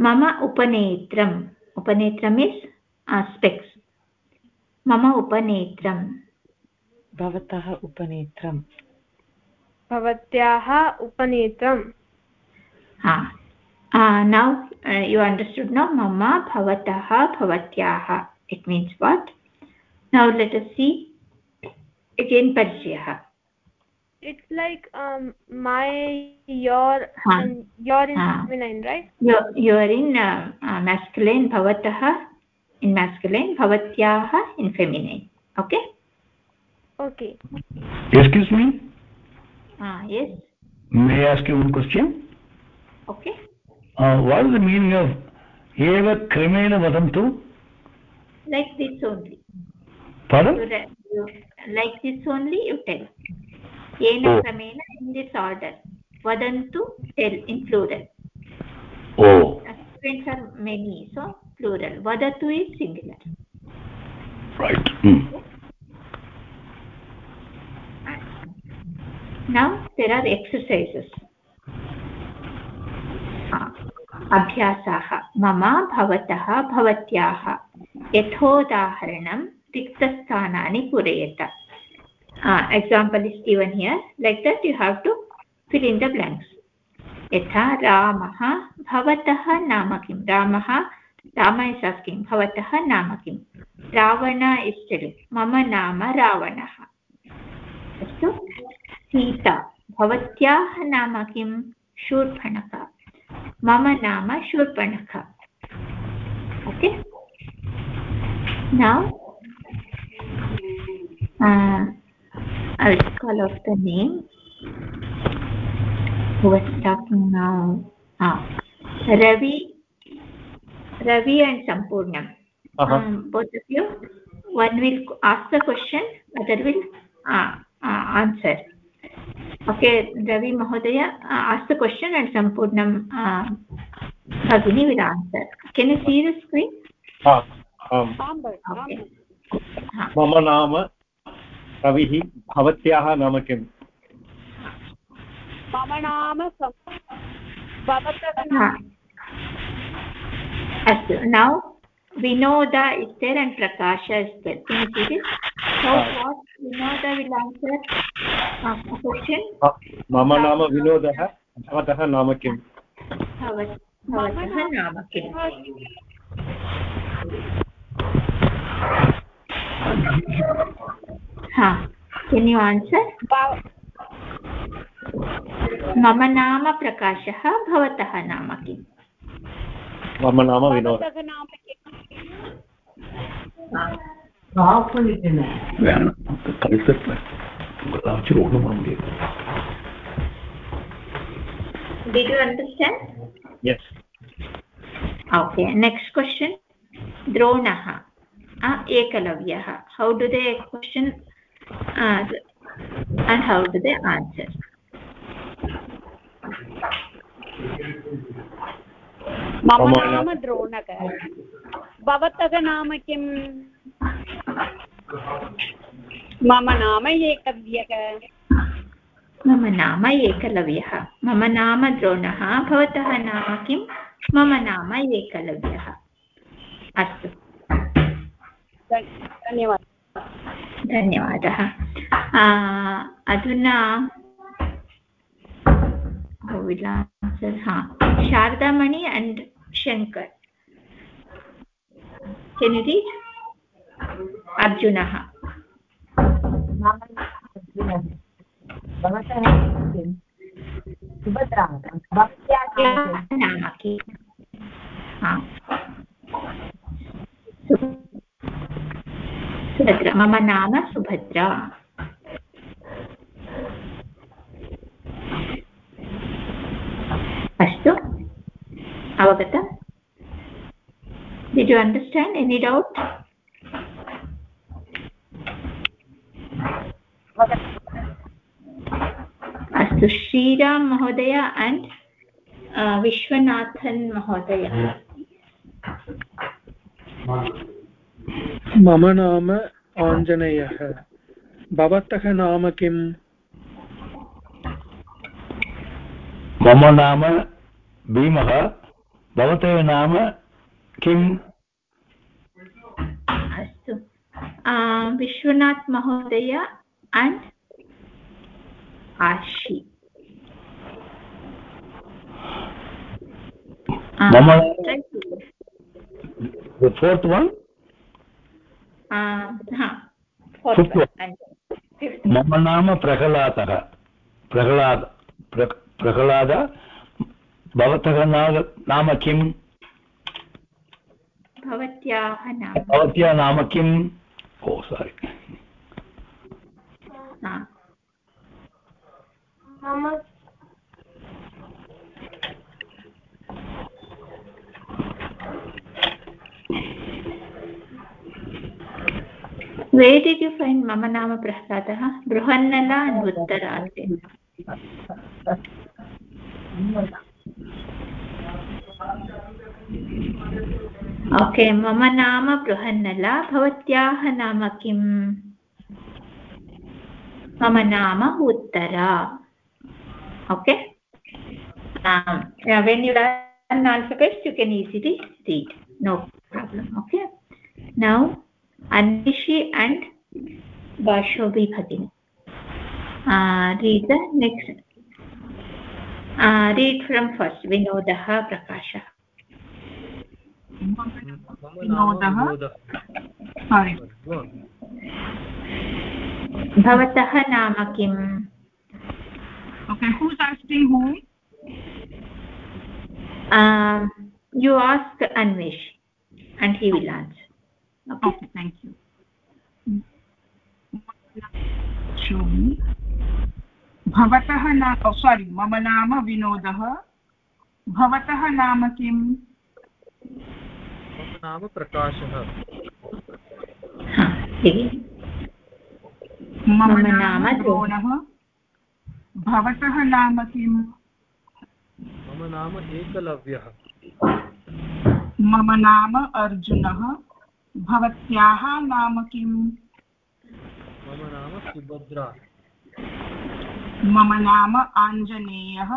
Speaker 1: मम उपनेत्रम् उपनेत्रम् इस् स्पेक्स् मम उपनेत्रं
Speaker 6: भवतः उपनेत्रं
Speaker 14: भवत्याः उपनेत्रं
Speaker 1: ah uh, now uh, you understood now mama bhavatah bhavatyah it means what now let us see again parichyah
Speaker 14: it's like um my your
Speaker 1: huh.
Speaker 14: and your in
Speaker 1: huh.
Speaker 14: feminine right?
Speaker 1: You you are in uh, uh, masculine bhavatah in masculine bhavatyah in feminine. Okay?
Speaker 14: Okay.
Speaker 12: Excuse me?
Speaker 1: Ah yes.
Speaker 12: May i ask you one question?
Speaker 1: Okay.
Speaker 12: Uh, what is the meaning of eva kramena vadantu?
Speaker 1: Like this only.
Speaker 12: Pardon?
Speaker 1: You, you, like this only you tell yena
Speaker 12: Oh.
Speaker 1: kramena in this order vadantu tell in plural
Speaker 12: oh
Speaker 1: students are many so plural vadatu is singular
Speaker 12: right hmm.
Speaker 1: now there are exercises अभ्यासाः मम भवतः भवत्याः यथोदाहरणं रिक्तस्थानानि पूरयेत example is given here like that you have to fill in the blanks यथा रामः भवतः नाम किं रामः राम इस् आस्किङ्ग् भवतः नाम किं रावण इस् टेलिङ्ग् मम नाम रावणः अस्तु सीता भवत्याः नाम किं शूर्पणखा मम नाम Shurpanakha okay uh, I will call out the name who was talking now ah, Ravi Ravi and Sampurnam
Speaker 8: Uh-huh.
Speaker 1: um, both of you one will ask the question other will uh, uh, answer okay Ravi Mahodaya uh, ask the question and Sampurnam uh, Bhagini will answer can you see the screen
Speaker 8: हा, आम्
Speaker 1: okay
Speaker 8: मम नाम रविः भवत्याः नाम किम्?
Speaker 9: मम नाम
Speaker 1: अस्तु। Now Vinod is there and Prakash इस्तेर् किम् विनोद
Speaker 8: मम नाम विनोदः भवतः नाम किम्?
Speaker 1: नाम किम्? ha can you answer मम नाम प्रकाशः भवतः नाम किम्
Speaker 8: मम नाम Vinod
Speaker 1: did you understand
Speaker 8: yes
Speaker 1: okay next question dronah ah ekalavyah how do they question and how do they answer?
Speaker 9: मम
Speaker 8: मम
Speaker 9: नाम द्रोणक। भवतः नाम किम्? मम नाम एकव्यः
Speaker 1: मम नाम एकलव्यः। मम नाम द्रोणः। भवतः नाम किं मम नाम एकलव्यः। अस्तु।
Speaker 9: धन्यवादः।
Speaker 1: धन्यवाद। अधुना
Speaker 10: हाँ शारदामणि अण्ड् शङ्कर्। किमिति अर्जुनः। भवत्याः
Speaker 1: सुभद्रा। मम नाम सुभद्रा। अस्तु। अवगतम् did you understand any doubt? अस्तु। श्रीराम महोदय अण्ड् विश्वनाथन् महोदय।
Speaker 13: मम नाम आञ्जनेयः। भवतः नाम किम्?
Speaker 12: मम नाम भीमः। भवतः नाम किम्?
Speaker 1: अस्तु। विश्वनाथ महोदय अण्ड् आशी।
Speaker 12: मम the fourth one
Speaker 1: Ah, huh. Fourth
Speaker 12: Fifth
Speaker 1: one.
Speaker 12: one.
Speaker 1: And fifth
Speaker 12: मम नाम प्रह्लादः प्रह्लाद प्र- प्रह्लाद भवतः नाम नाम किम्
Speaker 1: भवत्याः नाम
Speaker 12: भवत्याः नाम किम् ओ सारि
Speaker 3: मम
Speaker 1: where did you find mama nama prahladah bruhannala and uttarate okay मम नाम बृहन्नला भवत्याः नाम किम् मम नाम Uttara okay um, yeah, when you learn alphabets you can easily read no problem okay now anishi and bashobi bhagini uh, read the next uh, read from first vinodah prakashah
Speaker 2: विनोदः
Speaker 4: on.
Speaker 1: भवतः नाम किम्
Speaker 2: okay who's asking whom
Speaker 1: um, you ask anvesh and he will answer okay,
Speaker 2: okay. thank you. भवतः नाम सोरि मम नाम विनोदः। भवतः नाम किम्?
Speaker 4: मम नाम प्रकाशः।
Speaker 1: हा,
Speaker 2: मम
Speaker 1: मम
Speaker 2: नाम
Speaker 1: नाम
Speaker 2: द्रोणः भवतः नाम किम्?
Speaker 4: मम नाम एकलव्यः।
Speaker 2: मम नाम अर्जुनः। भवत्याः नाम किम्?
Speaker 4: मम नाम सुभद्रा।
Speaker 2: मम नाम आञ्जनेयः।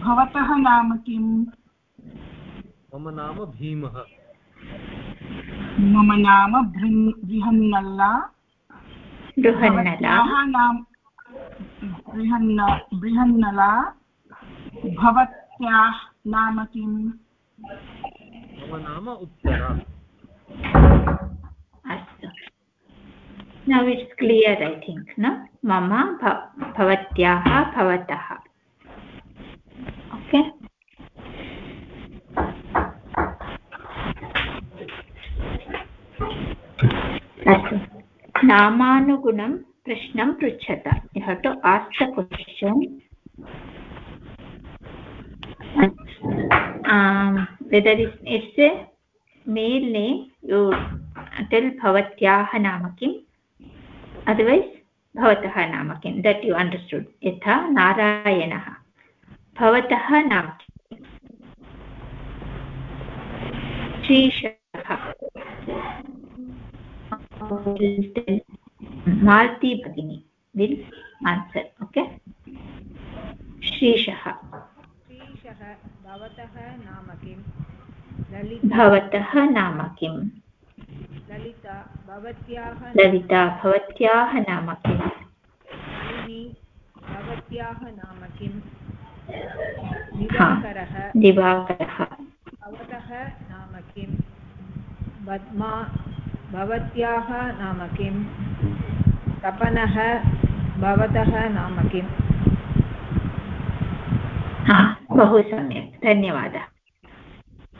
Speaker 2: भवतः नाम किम्?
Speaker 4: मम नाम भीमः।
Speaker 2: मम नाम बृहन्नल्ला।
Speaker 1: बृहन्नला।
Speaker 2: भवत्याः नाम बृहन्न बृहन्नला। भवत्याः नाम किम्?
Speaker 4: मम नाम उत्तरा।
Speaker 1: अस्तु it's clear i think no mama bha- bhavatyaah bhavatah okay अस्तु नामानुगुणं प्रश्नं पृच्छत have to ask the question um, whether it's, it's name you tell भवत्याः नाम किम्? Otherwise, भवतः नाम किं that you understood. यथा, नारायणः। भवतः नाम किम्? भगिनी विल् आन्सर् ओके
Speaker 5: भवतः नाम किं ललिता
Speaker 1: भवतः नाम किम्?
Speaker 5: ललिता भवत्याः
Speaker 1: नाम किम्?
Speaker 5: भवत्याः नाम किं दिवाकरः
Speaker 1: दिवाकरः।
Speaker 5: भवतः नाम किं पद्मा भवत्याः नाम किं तपनः भवतः नाम किम्?
Speaker 1: बहु सम्यक् धन्यवादः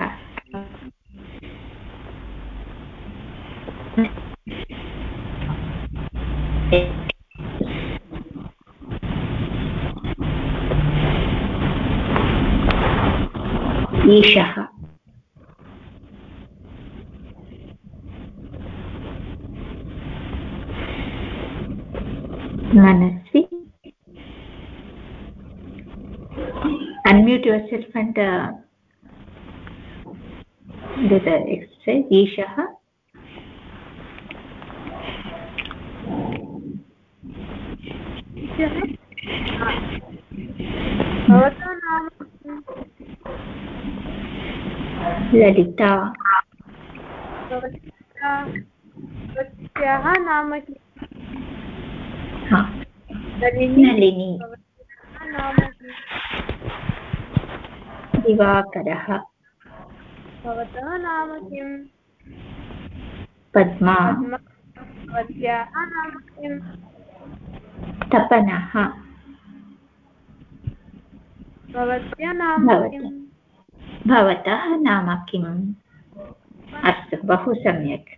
Speaker 1: हा। मनस्वी unmute yourself and uh, do the exercise ईशः
Speaker 14: भवतः नाम?
Speaker 1: ललिता।
Speaker 14: भवत्याः नाम नलिनी।
Speaker 1: नलिनी। दिवाकरः।
Speaker 14: भवतः नाम किम्?
Speaker 1: पद्मा।
Speaker 14: भवत्याः नाम किम्?
Speaker 1: तपनः।
Speaker 14: भवत्या नाम किम्?
Speaker 1: भवतः नाम किम्? अस्तु बहु सम्यक्।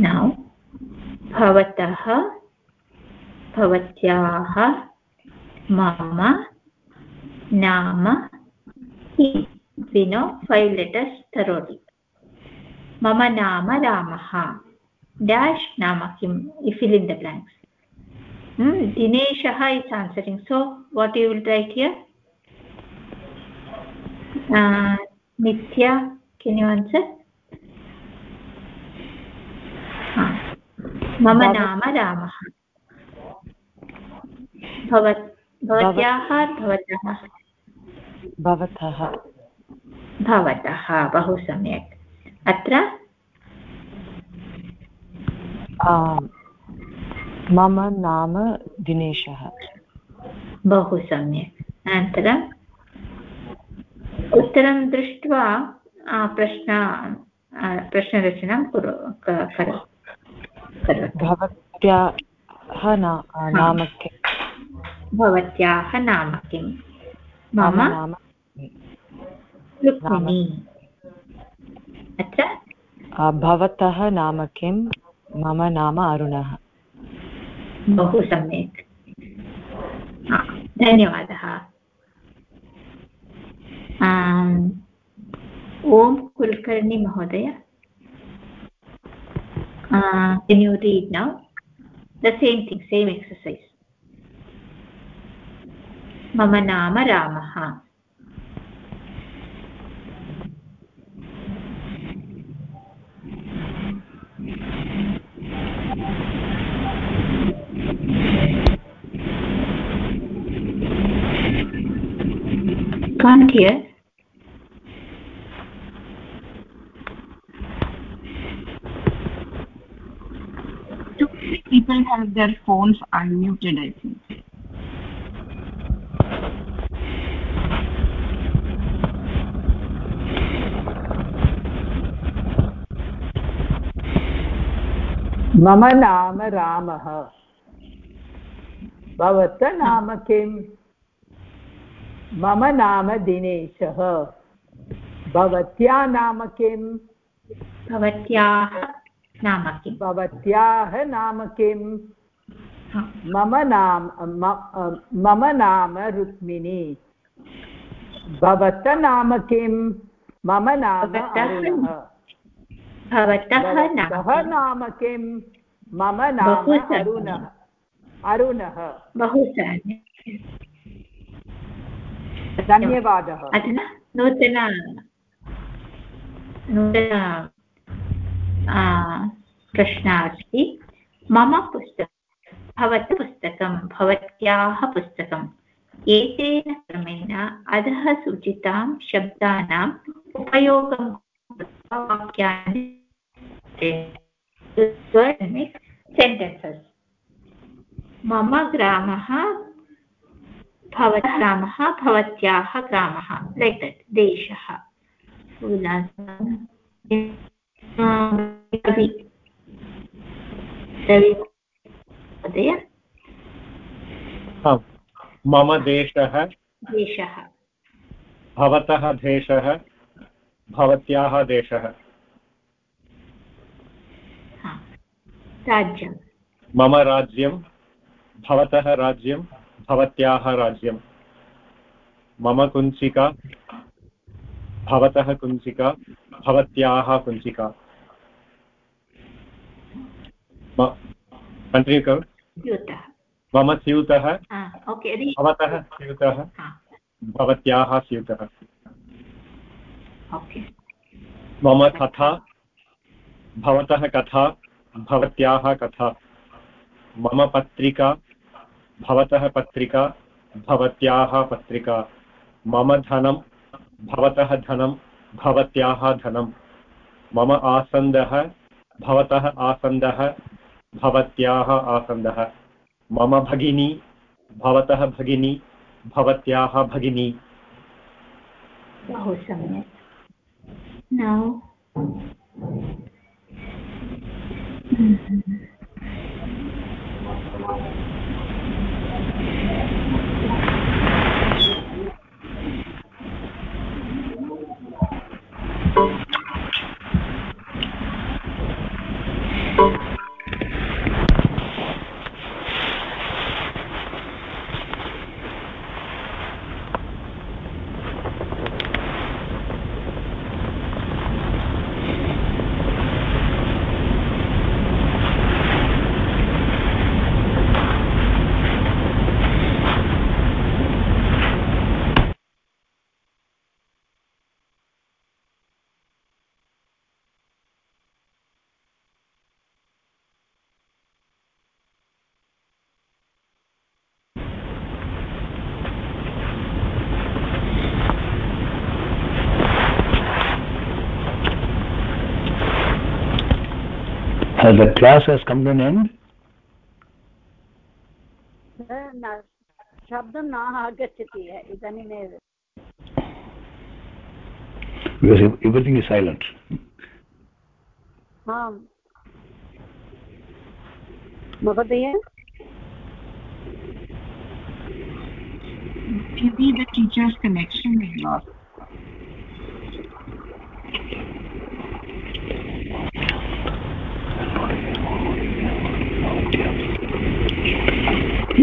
Speaker 1: नौ भवतः भवत्याः मम नाम विनो फैव् लेटर्स् thoroughly मम नाम रामः। Dash किम् you fill in the blanks hmm, dineshah is answering so what you will write here uh, nitya can you answer. मम नाम रामः भवत् भवत्याः भवतः
Speaker 6: भवतः
Speaker 1: भवतः बहु सम्यक् अत्र
Speaker 6: मम नाम दिनेशः।
Speaker 1: बहु सम्यक्। अनन्तरम् उत्तरं दृष्ट्वा प्रश्न प्रश्नरचनां कुरु क-
Speaker 6: भवत्याः नाम किम्?
Speaker 1: भवत्याः नाम मम
Speaker 6: मम नाम
Speaker 1: रुक्मिणी। अत्र?
Speaker 6: भवतः नाम किं मम नाम अरुणः।
Speaker 1: बहु सम्यक्। धन्यवादः। ओम कुलकर्णी महोदय। Can you read now the same thing same exercise मम नाम रामः। Can't hear
Speaker 2: Two people have their phones unmuted, I think.
Speaker 7: मम नाम रामः। भवतः नाम किम्? मम नाम दिनेशः। भवत्या नाम किम्?
Speaker 1: भवत्याः नाम किम्?
Speaker 7: भवत्याः नाम किम्? मम नाम मम नाम रुक्मिणी। भवतः नाम किम्? मम नाम अरुणः।
Speaker 1: भवतः नाम।
Speaker 7: किम् मम नाम अरुणः। अरुणः।
Speaker 1: बहु
Speaker 7: धन्यवादः।
Speaker 1: अधुना नूतन नूतन प्रश्नः अस्ति। मम पुस्तकं भवतः पुस्तकं भवत्याः पुस्तकम् एतेन क्रमेण अधः सूचितां शब्दानाम् उपयोगं वाक्यानि सेण्टेन्सस् मम ग्रामः भवतः ग्रामः भवत्याः ग्रामः लैक् दट् देशः रवि रवि महोदय
Speaker 8: मम देशः।
Speaker 1: देशः।
Speaker 8: भवतः देशः। भवत्याः देशः।
Speaker 1: राज्यं
Speaker 8: मम राज्यं भवतः राज्यं भवत्याः राज्यं मम कुञ्चिका भवतः कुञ्चिका भवत्याः कुञ्चिका। कण्टिन्यू करोतु मम स्यूतः भवतः स्यूतः भवत्याः स्यूतः। मम कथा भवतः कथा भवत्याः कथा। मम पत्रिका भवतः पत्रिका भवत्याः पत्रिका। मम धनं भवतः धनं भवत्याः धनं। मम आसन्दः भवतः आसन्दः भवत्याः आसन्दः। मम भगिनी भवतः भगिनी भवत्याः भगिनी।
Speaker 1: बहु सम्यक्। नौ
Speaker 12: Uh, the class has come to an end
Speaker 9: शब्दं न आगच्छति इदानीमेव
Speaker 12: because everything is silent
Speaker 9: आम् महोदय
Speaker 2: maybe the teacher's connection is lost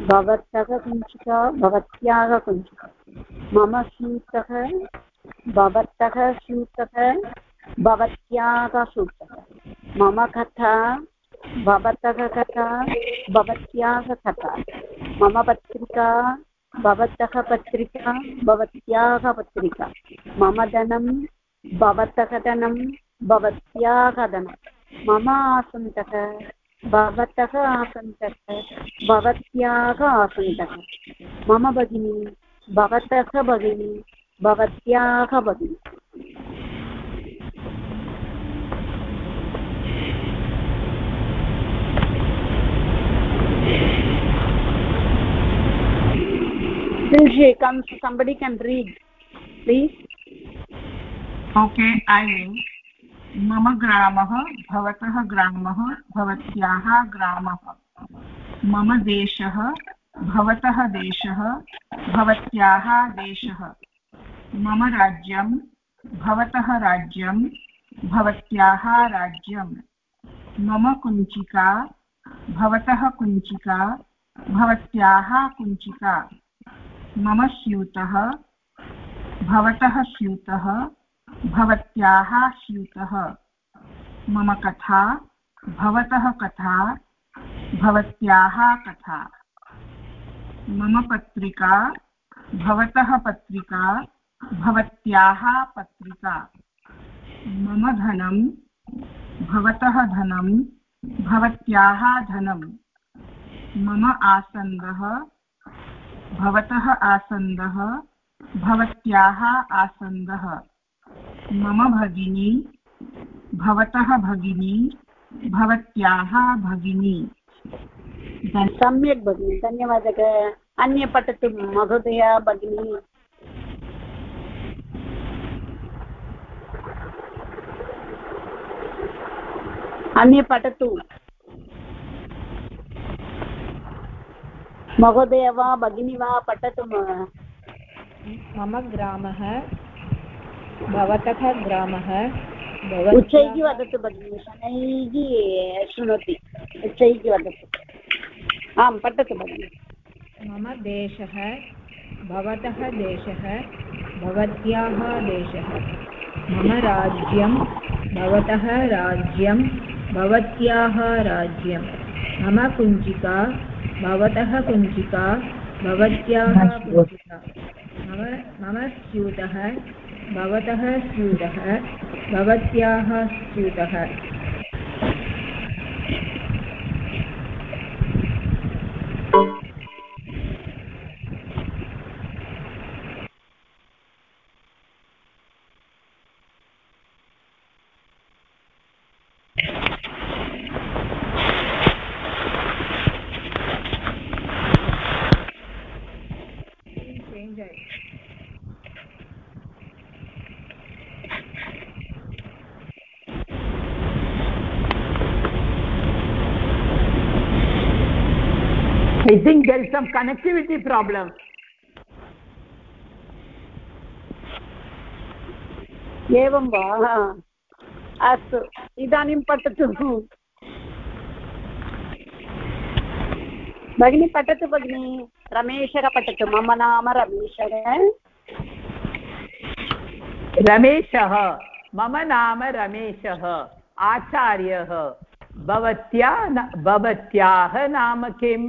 Speaker 9: भवतः कुञ्चिका, भवत्याः कुञ्चिका। मम स्यूतः भवतः स्यूतः भवत्याः मम कथा, भवतः कथा, भवत्याः कथा। मम पत्रिका, भवतः पत्रिका, भवत्याः पत्रिका। मम धनं, भवतः धनं, भवत्याः धनं। मम भवतः आसन्दः भवत्याः आसन्दः मम भगिनी भवतः भगिनी भवत्याः भगिनी Silshi, come, somebody can read, please.
Speaker 2: okay i will मम ग्रामः, भवतः ग्रामः, भवत्याः ग्रामः। मम देशः, भवतः देशः, भवत्याः देशः। मम राज्यं, भवतः राज्यं, भवत्याः राज्यं। मम कुञ्चिका, भवतः कुञ्चिका, भवत्याः कुञ्चिका। मम स्यूतः, भवतः स्यूतः भवत्याः स्यूतः। मम कथा, भवतः कथा, भवत्याः कथा। मम पत्रिका, भवतः पत्रिका, भवत्याः पत्रिका। मम धनं, भवतः धनं, भवत्याः धनं। मम आसन्दः, भवतः आसन्दः, भवत्याः आसन्दः। मम भगिनी भवतः भगिनी भवत्याः भगिनी।
Speaker 9: सम्यक् भगिनि धन्यवादः। अन्य पठतु महोदय भगिनी। अन्य पठतु। महोदय वा भगिनी वा पठतु
Speaker 5: मम ग्रामः भवतः ग्रामः
Speaker 9: उच्चैः वदतु भगिनि शनैः शृणोति। उच्चैः वदतु। आं पठतु भगिनि।
Speaker 5: मम देशः भवतः देशः भवत्याः देशः। मम राज्यं भवतः राज्यं भवत्याः राज्यं। मम कुञ्चिका भवतः कुञ्चिका भवत्याः कुञ्चिका। मम मम स्यूतः भवतः स्यूतः भवत्याः स्यूतः।
Speaker 7: Think there is some connectivity problem.
Speaker 9: एवं वा अस्तु इदानीं पठतु। भगिनी पठतु भगिनी। रमेशः पठतु मम नाम रमेशः।
Speaker 7: रमेशः मम नाम रमेशः। आचार्यः भवत्या भवत्याः नाम किं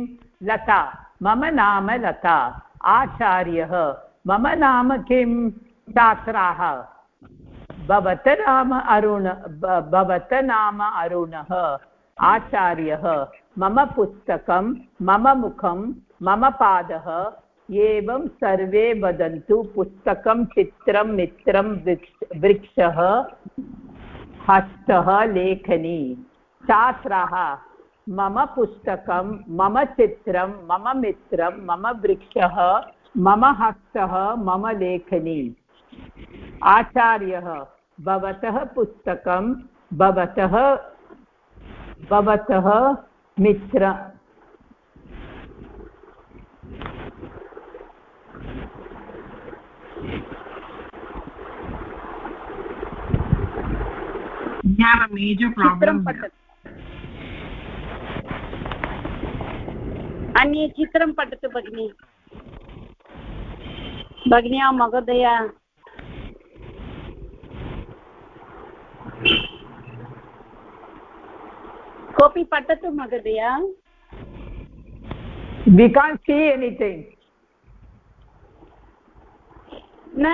Speaker 7: लता। मम नाम लता। आचार्यः, मम नाम किं छात्राः भवत नाम अरुण भवत नाम अरुणः। आचार्यः, मम पुस्तकं, मम मुखं, मम पादः। एवं सर्वे वदन्तु पुस्तकं, चित्रं, मित्रं, वृक्ष, वृक्षः, हस्तः, लेखनी। छात्राः मम पुस्तकं मम चित्रं मम मित्रं मम वृक्षः मम हस्तः मम लेखनी आचार्यः भवतः पुस्तकं भवतः भवतः मित्र
Speaker 2: have a major problem. here.
Speaker 9: अन्ये चित्रं पठतु भगिनि भगिन्या महोदय कोऽपि पठतु महोदय
Speaker 7: we can't see anything.
Speaker 9: न.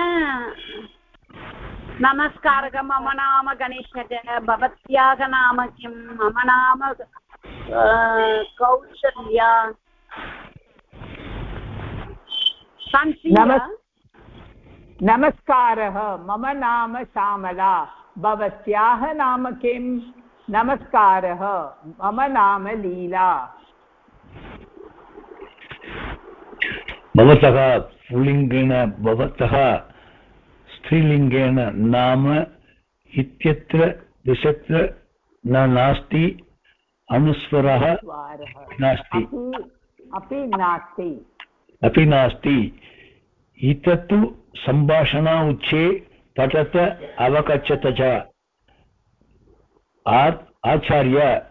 Speaker 9: नमस्कारः मम नाम गणेशः भवत्याः नाम किं? मम नाम कौशल्या Can't see,
Speaker 7: नमस्
Speaker 9: huh?
Speaker 7: नमस्कारः मम नाम श्यामला। भवत्याः नाम किं नमस्कारः मम नाम लीला।
Speaker 12: भवतः पुल्लिङ्गेन भवतः स्त्रीलिङ्गेन नाम इत्यत्र द्विषत्र न नास्ति अनुस्वरः नास्ति।
Speaker 7: अपि अपि नास्ति।
Speaker 12: अपि नास्ति। इतत्तु सम्भाषणा उच्चे पठत अवगच्छत च। आचार्य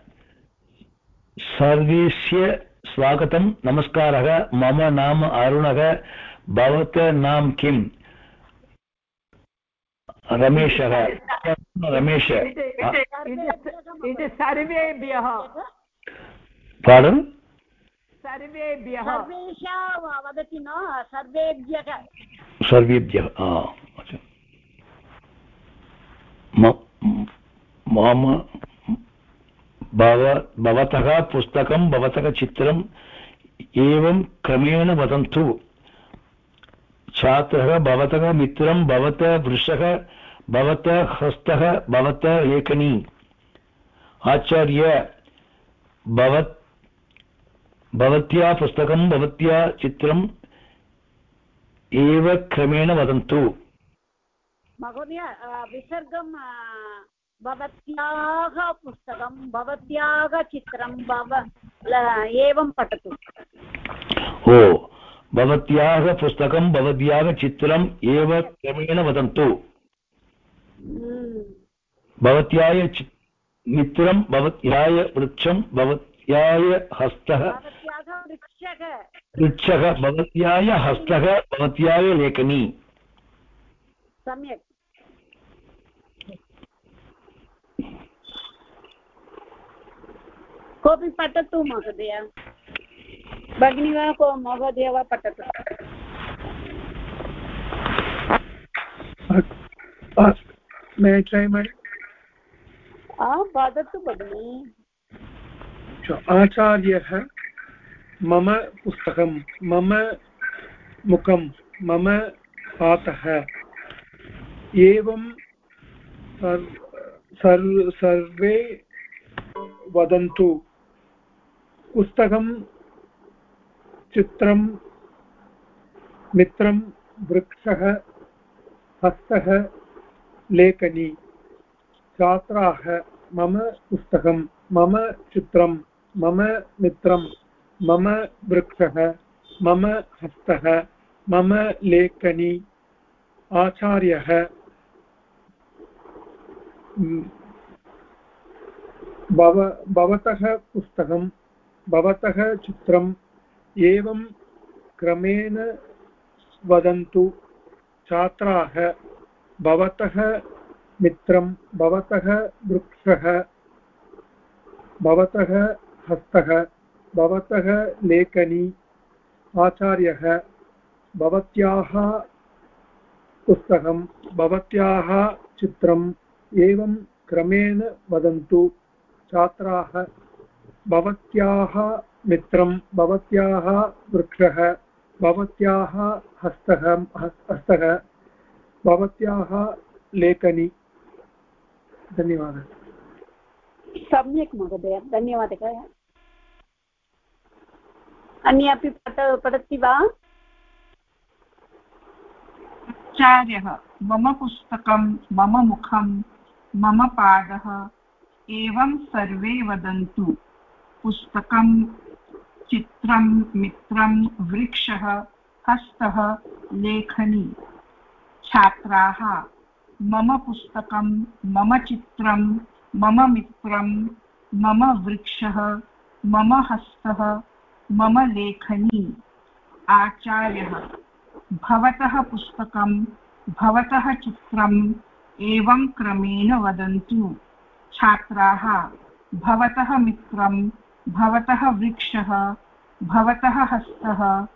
Speaker 12: सर्वेस्य स्वागतं। नमस्कारः। मम नाम अरुणः। भवत नाम किम्? रमेशः। रमेश। पाडन्
Speaker 7: सर्वेभ्यः
Speaker 9: सर्वेषा वदति न सर्वेभ्यः।
Speaker 12: सर्वेभ्यः आ, अच्छा। मम भवतः पुस्तकं भवतः चित्रम् एवं क्रमेण वदन्तु। छात्रः भवतः मित्रं भवतः वृषः भवतः हस्तः भवतः लेखनी। आचार्य भवत् भवत्या पुस्तकं भवत्या चित्रम् एव क्रमेण वदन्तु।
Speaker 9: महोदय विसर्गं भवत्याः पुस्तकं भवत्याः चित्रं भव एवं पठतु।
Speaker 12: ओ भवत्याः पुस्तकं भवत्याः चित्रम् एव क्रमेण वदन्तु।
Speaker 9: हम्म।
Speaker 12: भवत्याय मित्रं भवत्याय वृक्षं भवत्याय हस्तः
Speaker 9: वृक्षः।
Speaker 12: भवत्याय हस्तः भवत्याय लेखनी।
Speaker 9: सम्यक्। कोऽपि पठतु महोदय। भगिनी वा को महोदय वा पठतु।
Speaker 8: मे ट्रै मै
Speaker 9: वदतु भगिनि।
Speaker 8: आचार्यः मम पुस्तकं, मम मुखं, मम पातः। एवं सर्वे वदन्तु। पुस्तकं, चित्रं, मित्रं, वृक्षः, हस्तः, लेखनी, छात्राः, मम पुस्तकं, मम चित्रं मम मित्रं मम वृक्षः, मम हस्तः, मम लेखनी, आचार्यः। भव, भवतः पुस्तकं, भवतः चित्रम् एवं क्रमेण वदन्तु। छात्राः, भवतः मित्रं, भवतः वृक्षः, भवतः हस्तः भवतः लेखनी, आचार्यः, भवत्याः पुस्तकं, भवत्याः चित्रम् एवं क्रमेण वदन्तु। छात्राः, भवत्याः मित्रं, भवत्याः वृक्षः भवत्याः हस्तः हस्तः, भवत्याः लेखनी। धन्यवादः।
Speaker 9: सम्यक् महोदय, धन्यवादः। अन्ये पठ, पठति वा?
Speaker 2: आचार्यः, मम पुस्तकं, मम मुखं, मम पादः, एवं सर्वे वदन्तु। पुस्तकं, चित्रं, मित्रं, वृक्षः, हस्तः, लेखनी। छात्राः, मम पुस्तकं, मम चित्रं, मम मित्रं, मम वृक्षः, मम हस्तः मम लेखनी आचार्यः। भवतः पुस्तकं, भवतः चित्रम् एवं क्रमेण वदन्तु। छात्राः, भवतः मित्रं, भवतः वृक्षः, भवतः हस्तः,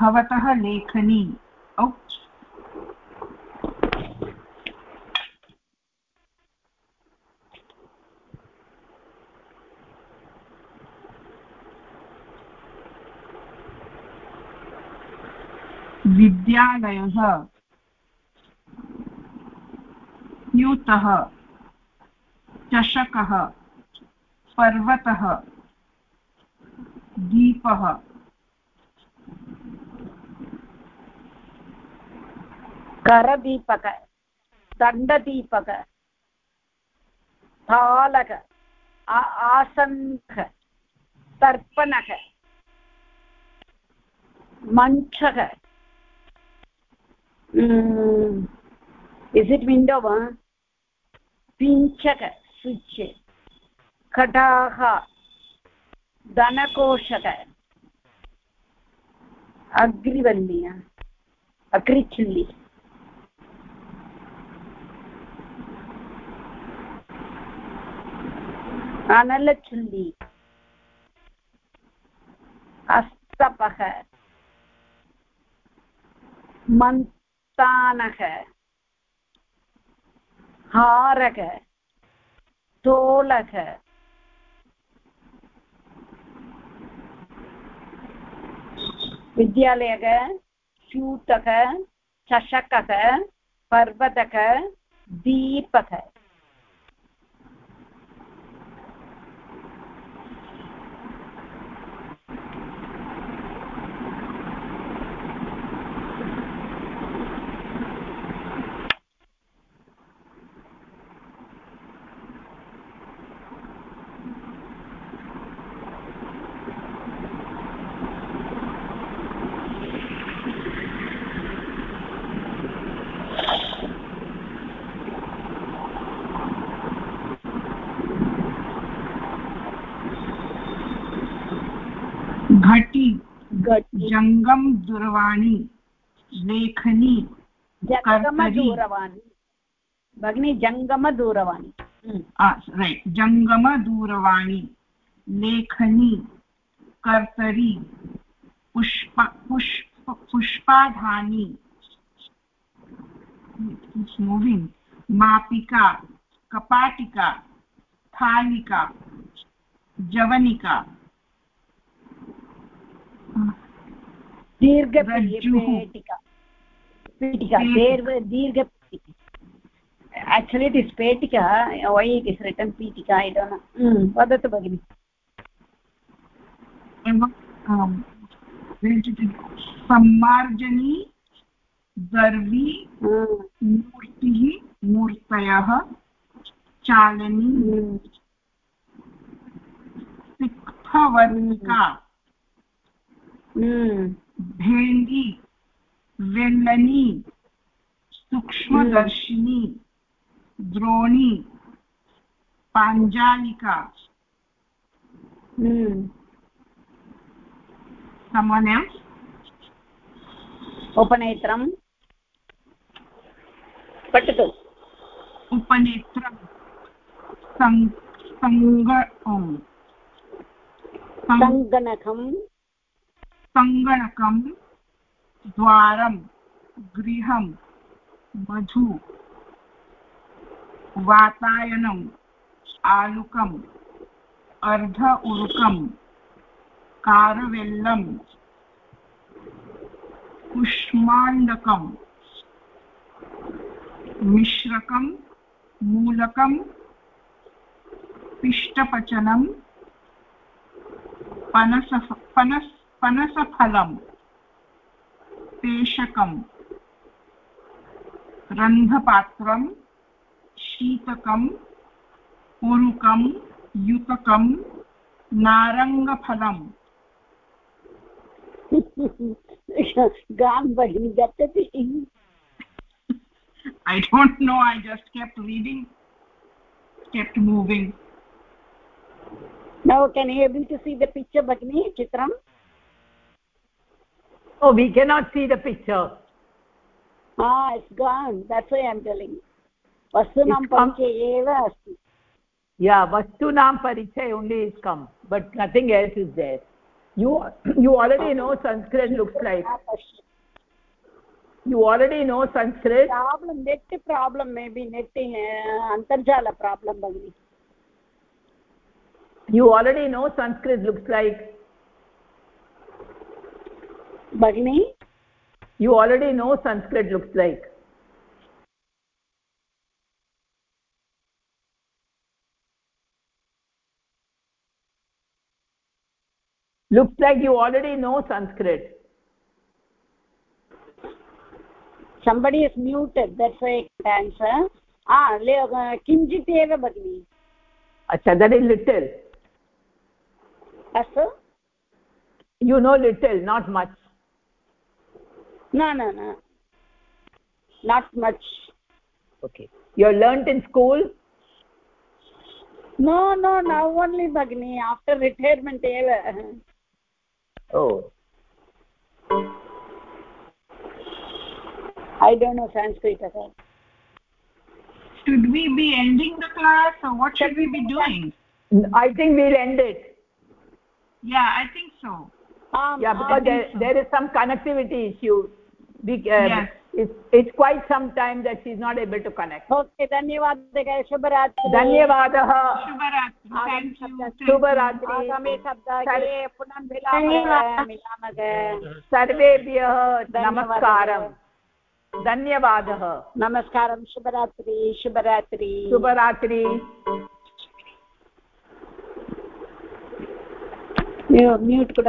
Speaker 2: भवतः लेखनी। विद्यालयः। स्यूतः चषकः पर्वतः दीपः।
Speaker 9: करदीपक दण्डदीपक तालक आसनः तर्पणः मञ्चः इस् इट् विण्डो वा? पिञ्चक स्विच् खटाः धनकोशक अग्रिवल्लिय अग्रिचिल्लि अनलचुल्लि अस्तपः मन्तानः हारः तोलः विद्यालयः स्यूतः चषकः पर्वतः दीपः
Speaker 2: जङ्गम दूरवाणी लेखनी
Speaker 9: जङ्गमदूरवाणी भगिनी जङ्गमदूरवाणी
Speaker 2: रैट् जङ्गमदूरवाणी लेखनी कर्तरी पुष्प पुष्प पुष्पाधानी। मूविङ्ग् मापिका कपाटिका स्थालिका जवनिका।
Speaker 9: दीर्घपेटिका पेटिका दीर्घ दीर्घपेटिका actually it is petika why it is written petika i don't know. Mm, वदतु भगिनि।
Speaker 2: सम्मार्जनी गर्वी मूर्तिः मूर्तयः चालनी सिक्थवर्णिका भेण्डी वेल्लनी सूक्ष्मदर्शिनी द्रोणी पाञ्जालिका someone else
Speaker 9: उपनेत्रं पठतु।
Speaker 2: उपनेत्रं सङ्गणकं सङ्गणकं, द्वारं, गृहं, मधु वातायनम् आलुकम् अर्ध उरुकं कारवेल्लं कुष्माण्डकं, मिश्रकं, मूलकं, पिष्टपचनं पनस पनस पनसफलं पेषकं रन्ध्रपात्रं शीतकम् ऊरुकं युतकं नारङ्गफलम् I don't know. I just kept reading, kept moving.
Speaker 9: Now, can you able to see the picture, Bhagini, Chitram?
Speaker 7: oh we cannot see the picture.
Speaker 9: Ah it's gone. That's why i'm telling vasunam pariche eva asti.
Speaker 7: Yeah vastunam pariche only is come but nothing else is there. You you already know sanskrit looks like. You already know sanskrit.
Speaker 9: Problem net problem maybe net eh, antarjala problem bagni
Speaker 7: you already know sanskrit looks like.
Speaker 9: Bhagini?
Speaker 7: You already know Sanskrit looks like. looks like you already know sanskrit
Speaker 9: somebody is muted that's why i can't answer ah किञ्चित् एव भगिनि
Speaker 7: अच्छा that is little
Speaker 9: अस्तु
Speaker 7: you know little not much
Speaker 9: no no no. Not much.
Speaker 7: Okay. You have learnt in school?
Speaker 9: No no now only bagni after retirement eva.
Speaker 7: Oh.
Speaker 9: I don't know sanskrit at all.
Speaker 2: Should we be ending the class or what should we be doing?
Speaker 7: I think we'll end it.
Speaker 2: Yeah i think so.
Speaker 9: Um,
Speaker 7: yeah because there, so. there is some connectivity issue. we, yes. it's it's quite some time that she's not able to connect.
Speaker 9: Okay धन्यवादः शुभरात्रि
Speaker 7: धन्यवादः
Speaker 2: शुभरात्रि
Speaker 7: शुभरात्रि
Speaker 9: आगामी सप्ताहे पुनः मिलामः
Speaker 7: सर्वेभ्यः नमस्कारः धन्यवादः
Speaker 9: नमस्कारं शुभरात्रि शुभरात्रि
Speaker 7: शुभरात्रि
Speaker 9: म्यूट् ಕೂಡ